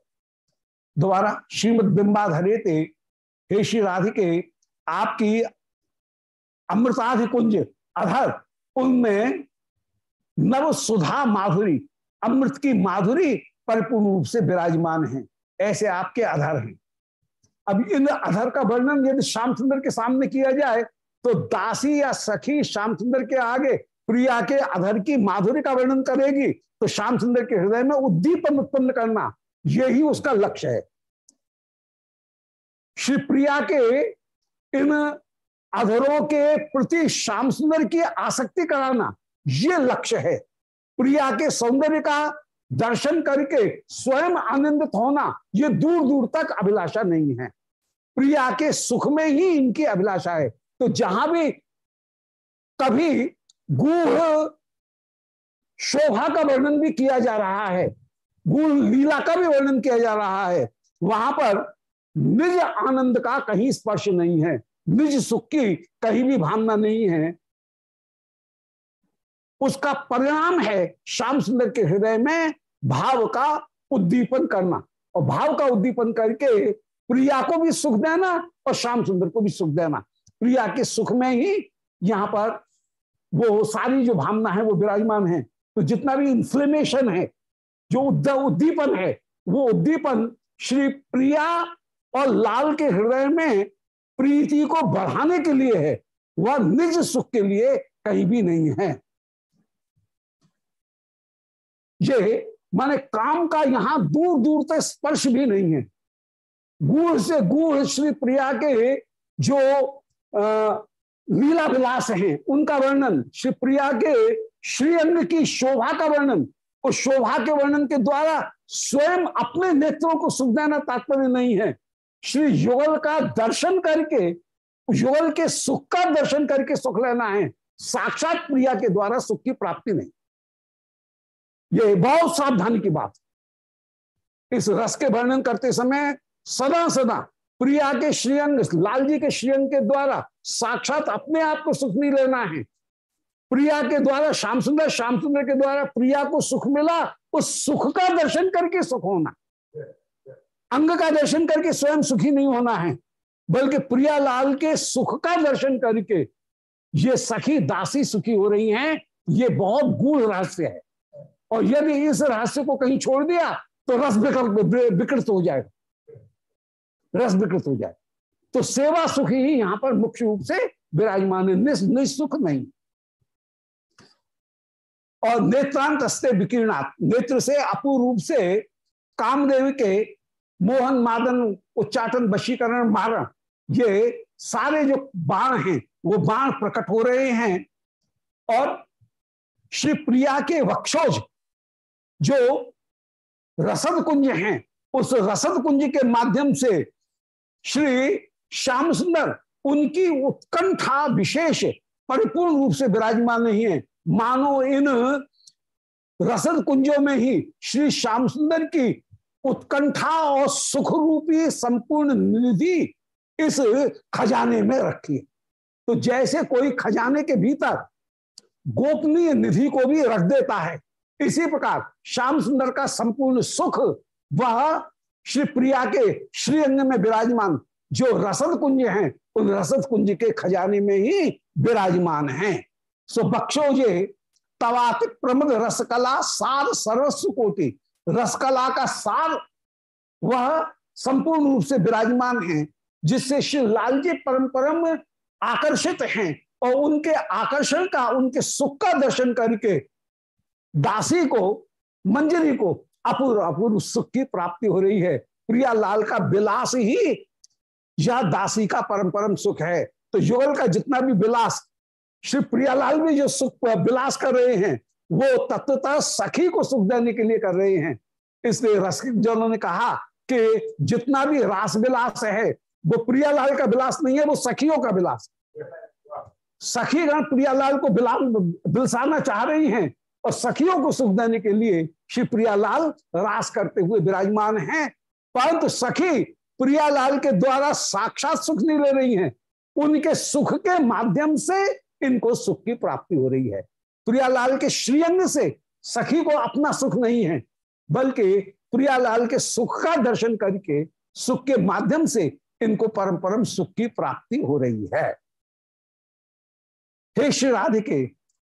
दोबारा श्रीमद बिंबाधरे थे हे श्री राधिके, आपकी अमृताधि कुंज अधर उनमें नव सुधा माधुरी, अमृत की माधुरी परिपूर्ण रूप से विराजमान है। ऐसे आपके अधर हैं। अब इन अधर का वर्णन यदि श्याम सुंदर के सामने किया जाए तो दासी या सखी श्याम सुंदर के आगे प्रिया के अधर की माधुरी का वर्णन करेगी तो श्याम सुंदर के हृदय में उद्दीपन उत्पन्न करना यही उसका लक्ष्य है। श्री प्रिया के इन अधरों के प्रति श्याम सुंदर की आसक्ति कराना ये लक्ष्य है। प्रिया के सौंदर्य का दर्शन करके स्वयं आनंदित होना ये दूर दूर तक अभिलाषा नहीं है। प्रिया के सुख में ही इनकी अभिलाषा है। तो जहाँ भी कभी गूढ़ शोभा का वर्णन भी किया जा रहा है गूढ़ लीला का भी वर्णन किया जा रहा है। वहाँ पर निज आनंद का कहीं स्पर्श नहीं है, निज सुख की कहीं भी भावना नहीं है। उसका परिणाम है श्याम सुंदर के हृदय में भाव का उद्दीपन करना। और भाव का उद्दीपन करके प्रिया को भी सुख देना और श्याम सुंदर को भी सुख देना। प्रिया के सुख में ही यहाँ पर वो सारी जो भावना है वो विराजमान है। तो जितना भी इंफ्लेमेशन है जो उद्दीपन है, वो उद्दीपन श्री प्रिया और लाल के हृदय में प्रीति को बढ़ाने के लिए है। वह निज सुख के लिए कहीं भी नहीं है। ये माने काम का यहाँ दूर दूर तक स्पर्श भी नहीं है। गुड़ से गुड़ श्री प्रिया के जो लीला विलास हैं, उनका वर्णन, श्री प्रिया के श्रीअंग की शोभा का वर्णन उस शोभा के वर्णन के द्वारा स्वयं अपने नेत्रों को सुख देना तात्पर्य नहीं है। श्री युगल का दर्शन करके, युगल के सुख का दर्शन करके सुख लेना है। साक्षात प्रिया के द्वारा सुख की प्राप्ति नहीं। ये बहुत सावधानी की बात। इस रस के वर्णन करते समय सदा सदा प्रिया के श्रीअंग लाल जी के श्रीअंग के द्वारा साक्षात अपने आप को सुख नहीं लेना है। प्रिया के द्वारा श्याम सुंदर श्याम सुंदर के द्वारा प्रिया को सुख मिला, उस सुख का दर्शन करके सुख होना। अंग का दर्शन करके स्वयं सुखी नहीं होना है, बल्कि प्रिया लाल के सुख का दर्शन करके ये सखी दासी सुखी हो रही हैं, ये बहुत गूढ़ रहस्य है। और यदि इस रहस्य को कहीं छोड़ दिया तो रस विकृत हो जाएगा। रस विकृत हो जाए तो सेवा सुखी ही यहाँ पर मुख्य रूप से विराजमान है निसुख नहीं। और नेत्रांत हस्ते विकीर्णात्। नेत्र से अपूर्व रूप से कामदेव के मोहन, मादन, उच्चाटन, वशीकरण, मारण, ये सारे जो बाण हैं, वो बाण प्रकट हो रहे हैं। और श्री प्रिया के वक्षोज जो रसद कुंज हैं, उस रसद कुंज के माध्यम से श्री श्याम सुंदर, उनकी उत्कंठा विशेष, परिपूर्ण रूप से विराजमान नहीं है। मानो इन रसद कुंजों में ही श्री श्याम सुंदर की उत्कंठा और सुख रूपी संपूर्ण निधि इस खजाने में रखी तो जैसे कोई खजाने के भीतर गोपनीय निधि को भी रख देता है, इसी प्रकार श्याम सुंदर का संपूर्ण सुख वह श्री प्रिया के श्रीअंग में विराजमान जो रसद कुंज हैं, उन रसद कुंज के खजाने में ही विराजमान हैं। सो बक्षोजे तवाति प्रमुख रसकला सार सर्वस्व कोटि रसकला का सार, वह संपूर्ण रूप से विराजमान है, जिससे श्री लाल जी परम परम आकर्षित हैं और उनके आकर्षण का, उनके सुख का दर्शन करके दासी को, मंजरी को अपूर्व अपूर्व सुख की प्राप्ति हो रही है। प्रिया लाल का विलास ही, यह दासी का परम परम सुख है। तो युगल का जितना भी विलास श्री प्रियालाल भी जो सुख विलास कर रहे हैं, वो तत्वता सखी को सुख देने के लिए कर रहे हैं। इसलिए रसिक जनों ने कहा कि जितना भी रास विलास है, वो प्रियालाल का विलास नहीं है, वो सखियों का विलास सखी गण प्रियालाल को बिलसाना चाह रही हैं और सखियों को सुख देने के लिए श्री प्रियालाल रास करते हुए विराजमान हैं। परंतु सखी प्रियालाल के द्वारा साक्षात सुख नहीं ले रही हैं। उनके सुख के माध्यम से इनको सुख की प्राप्ति हो रही है। प्रियालाल के श्रीअंग से सखी को अपना सुख नहीं है, बल्कि प्रियालाल के सुख का दर्शन करके, सुख के माध्यम से इनको परम परम सुख की प्राप्ति हो रही है। हे श्री राधिके,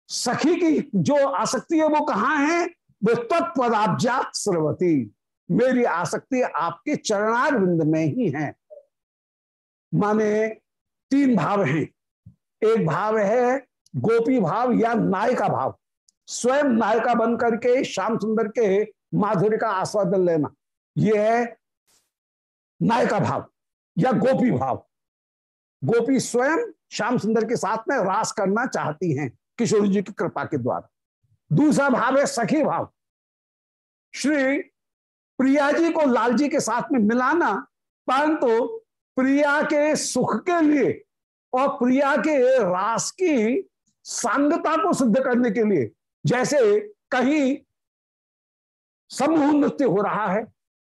सखी की जो आसक्ति है वो कहाँ है? वो तत्पदाब्जात श्रवती मेरी आसक्ति आपके चरणार में ही है। माने तीन भाव हैं। एक भाव है गोपी भाव या नायका भाव। स्वयं नायका बन करके, श्याम सुंदर के माधुर्य का आस्वादन लेना यह है नायका भाव या गोपी भाव। गोपी स्वयं श्याम सुंदर के साथ में रास करना चाहती हैं किशोर जी की कृपा के द्वारा। दूसरा भाव है सखी भाव। श्री प्रिया जी को लाल जी के साथ में मिलाना, परंतु प्रिया के सुख के लिए और प्रिया के रास की सांगता को सिद्ध करने के लिए, जैसे कहीं समूह नृत्य हो रहा है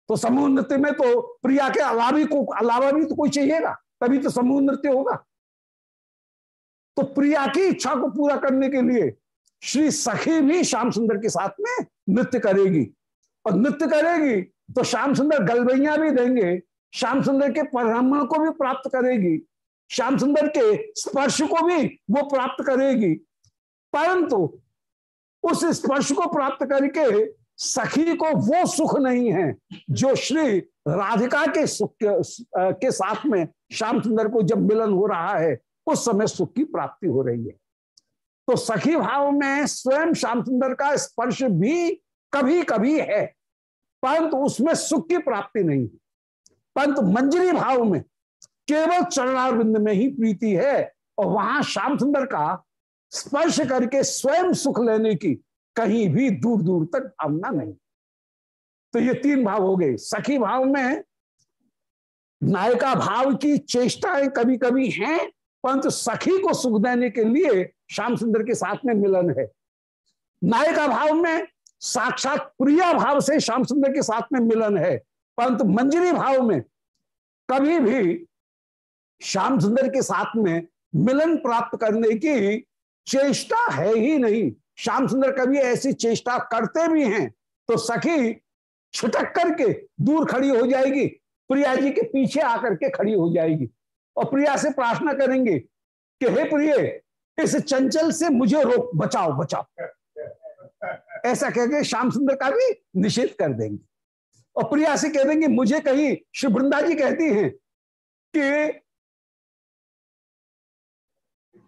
तो समूह नृत्य में तो प्रिया के अलावा को, अलावा भी तो कोई चाहिएगा, तभी तो समूह नृत्य होगा। तो प्रिया की इच्छा को पूरा करने के लिए श्री सखी भी श्याम सुंदर के साथ में नृत्य करेगी। और नृत्य करेगी तो श्याम सुंदर गलबैया भी देंगे, श्याम सुंदर के परम्ण को भी प्राप्त करेगी श्याम सुंदर के स्पर्श को भी वो प्राप्त करेगी। परंतु उस स्पर्श को प्राप्त करके सखी को वो सुख नहीं है जो श्री राधिका के सुख के, के साथ में श्याम सुंदर को जब मिलन हो रहा है उस समय सुख की प्राप्ति हो रही है। तो सखी भाव में स्वयं श्याम सुंदर का स्पर्श भी कभी कभी है परंतु उसमें सुख की प्राप्ति नहीं है। परंतु मंजरी भाव में केवल चरणारविंद में ही प्रीति है और वहाँ श्याम सुंदर का स्पर्श करके स्वयं सुख लेने की कहीं भी दूर दूर तक भावना नहीं। तो ये तीन भाव हो गए। सखी भाव में नायिका भाव की चेष्टाएँ कभी कभी हैं, परंतु सखी को सुख देने के लिए श्याम सुंदर के साथ में मिलन है। नायिका भाव में साक्षात प्रिया भाव से श्याम सुंदर के साथ में मिलन है, परंतु मंजरी भाव में कभी भी श्याम सुंदर के साथ में मिलन प्राप्त करने की चेष्टा है ही नहीं। श्याम सुंदर कभी ऐसी चेष्टा करते भी हैं तो सखी छुटक करके दूर खड़ी हो जाएगी। प्रिया जी के पीछे आकर के खड़ी हो जाएगी और प्रिया से प्रार्थना करेंगे कि, हे प्रिय, इस चंचल से मुझे रोक, बचाओ बचाओ। ऐसा कह के श्याम सुंदर का भी निषेध कर देंगे। और प्रिया से कह देंगे, मुझे कहीं श्री वृंदा जी कहती हैं कि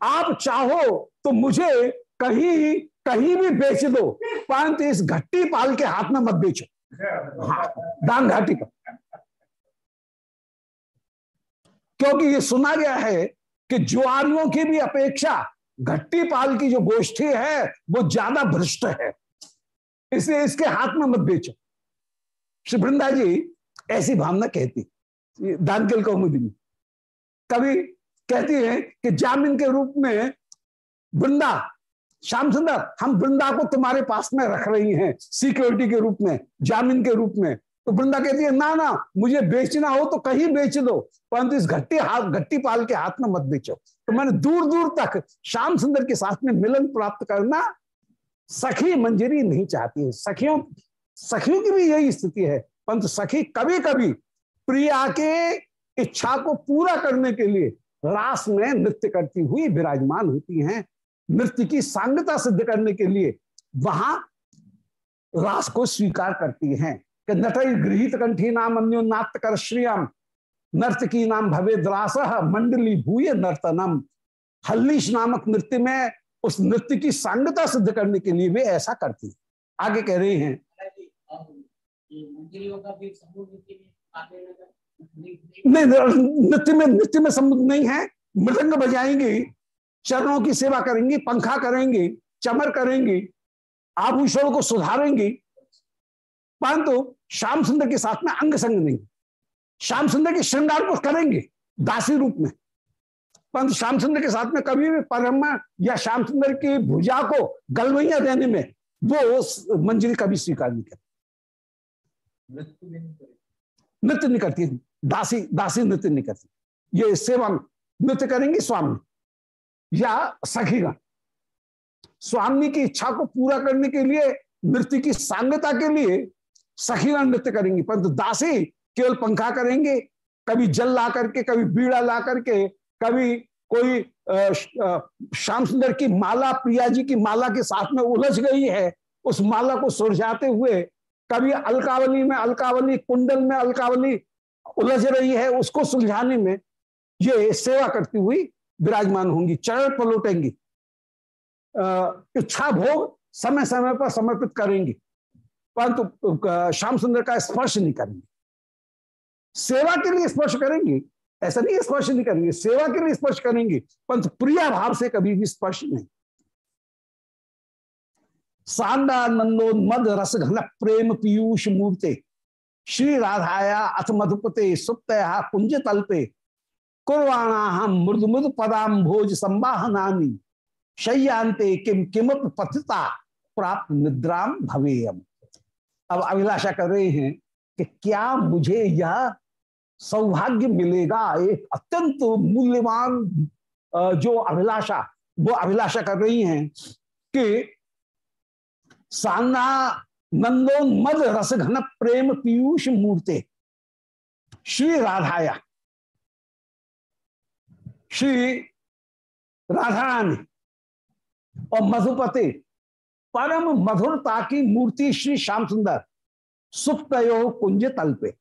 आप चाहो तो मुझे कहीं कहीं भी बेच दो परंतु इस घट्टी पाल के हाथ में मत बेचो। हाँ, दान घाटी पर। क्योंकि ये सुना गया है कि जुआरियों की भी अपेक्षा घट्टी पाल की जो गोष्ठी है वो ज़्यादा भ्रष्ट है। इसलिए इसके हाथ में मत बेचो। श्री वृंदा जी ऐसी भावना कहती दानकिल कौमुदी में कभी कहती है कि जामिन के रूप में वृंदा, श्याम सुंदर, हम वृंदा को तुम्हारे पास में रख रही हैं सिक्योरिटी के रूप में, जामिन के रूप में। तो वृंदा कहती है, ना ना, मुझे बेचना हो तो कहीं बेच दो, परंतु इस घट्टी हाथ, घट्टी पाल के हाथ में मत बेचो। तो मैंने दूर दूर तक श्याम सुंदर के साथ में मिलन प्राप्त करना सखी मंजरी नहीं चाहती है। सखियों सखियों की भी यही स्थिति है, परंतु सखी कभी कभी प्रिया के इच्छा को पूरा करने के लिए रास में नृत्य करती हुई विराजमान होती हैं। नृत्य की सांगता सिद्ध करने के लिए वहाँ रास को स्वीकार करती हैं। कि नट गृहित कंठी नाम अन्योन्नात कर श्रियम। नर्तकी नाम भवे द्रास मंडली भूय नर्तनम। हल्लीश नामक नृत्य में उस नृत्य की सांगता सिद्ध करने के लिए वे ऐसा करती आगे कह रहे हैं। नहीं नृत्य में नृत्य में संबंध नहीं है। मृदंग बजाएँगी, चरणों की सेवा करेंगी, पंखा करेंगे, चमर करेंगी आभूषणों को सुधारेंगी। परंतु श्याम सुंदर के साथ में अंग संग नहीं। श्याम सुंदर के श्रृंगार को करेंगे, दासी रूप में। परंतु श्याम सुंदर के साथ में कभी भी परम या श्याम सुंदर की भुजा को गलवैया देने में वो मंजिल कभी स्वीकार नहीं करती। नृत्य नहीं करती दासी दासी नृत्य नहीं करती। ये सेवा नृत्य करेंगी स्वामी या सखीगण। स्वामी की इच्छा को पूरा करने के लिए, नृत्य की सांगता के लिए सखीगण नृत्य करेंगी। परंतु दासी केवल पंखा करेंगे, कभी जल ला करके, कभी बीड़ा ला करके, कभी कोई श्याम सुंदर की माला प्रिया जी की माला के साथ में उलझ गई है, उस माला को सुलझाते हुए कभी अलकावली में, अलकावली कुंडल में, अलकावली उलझ रही है, उसको सुलझाने में ये सेवा करती हुई विराजमान होंगी, चरण पलौटेंगी। इच्छा भोग समय समय पर समर्पित करेंगी, परंतु श्याम सुंदर का स्पर्श नहीं करेंगे। सेवा के लिए स्पर्श करेंगे, ऐसा नहीं स्पर्श नहीं करेंगे, सेवा के लिए स्पर्श करेंगे, परंतु प्रिया भाव से कभी भी स्पर्श नहीं। सांदानंदोन्मद रस घन प्रेम पीयूष मूर्ते। श्री राधाया अथ मधुपते सुप्तया कुंज तल्पे। कुर्वाणा मृद मृद पदाम भोज संवाहनानी। शय्यांते किम किमप पतिता प्राप्त निद्राम भवेयम। अब अभिलाषा कर रहे हैं कि क्या मुझे यह सौभाग्य मिलेगा? एक अत्यंत मूल्यवान जो अभिलाषा, वो अभिलाषा कर रही हैं कि सान्ना नंदोन्मद रस, घन, प्रेम, पीयूष, मूर्ते। श्री राधाया। श्री राधा रानी और मधुपति, परम मधुरता की मूर्ति श्री श्याम सुंदर। सुप्तो कुंज तल पे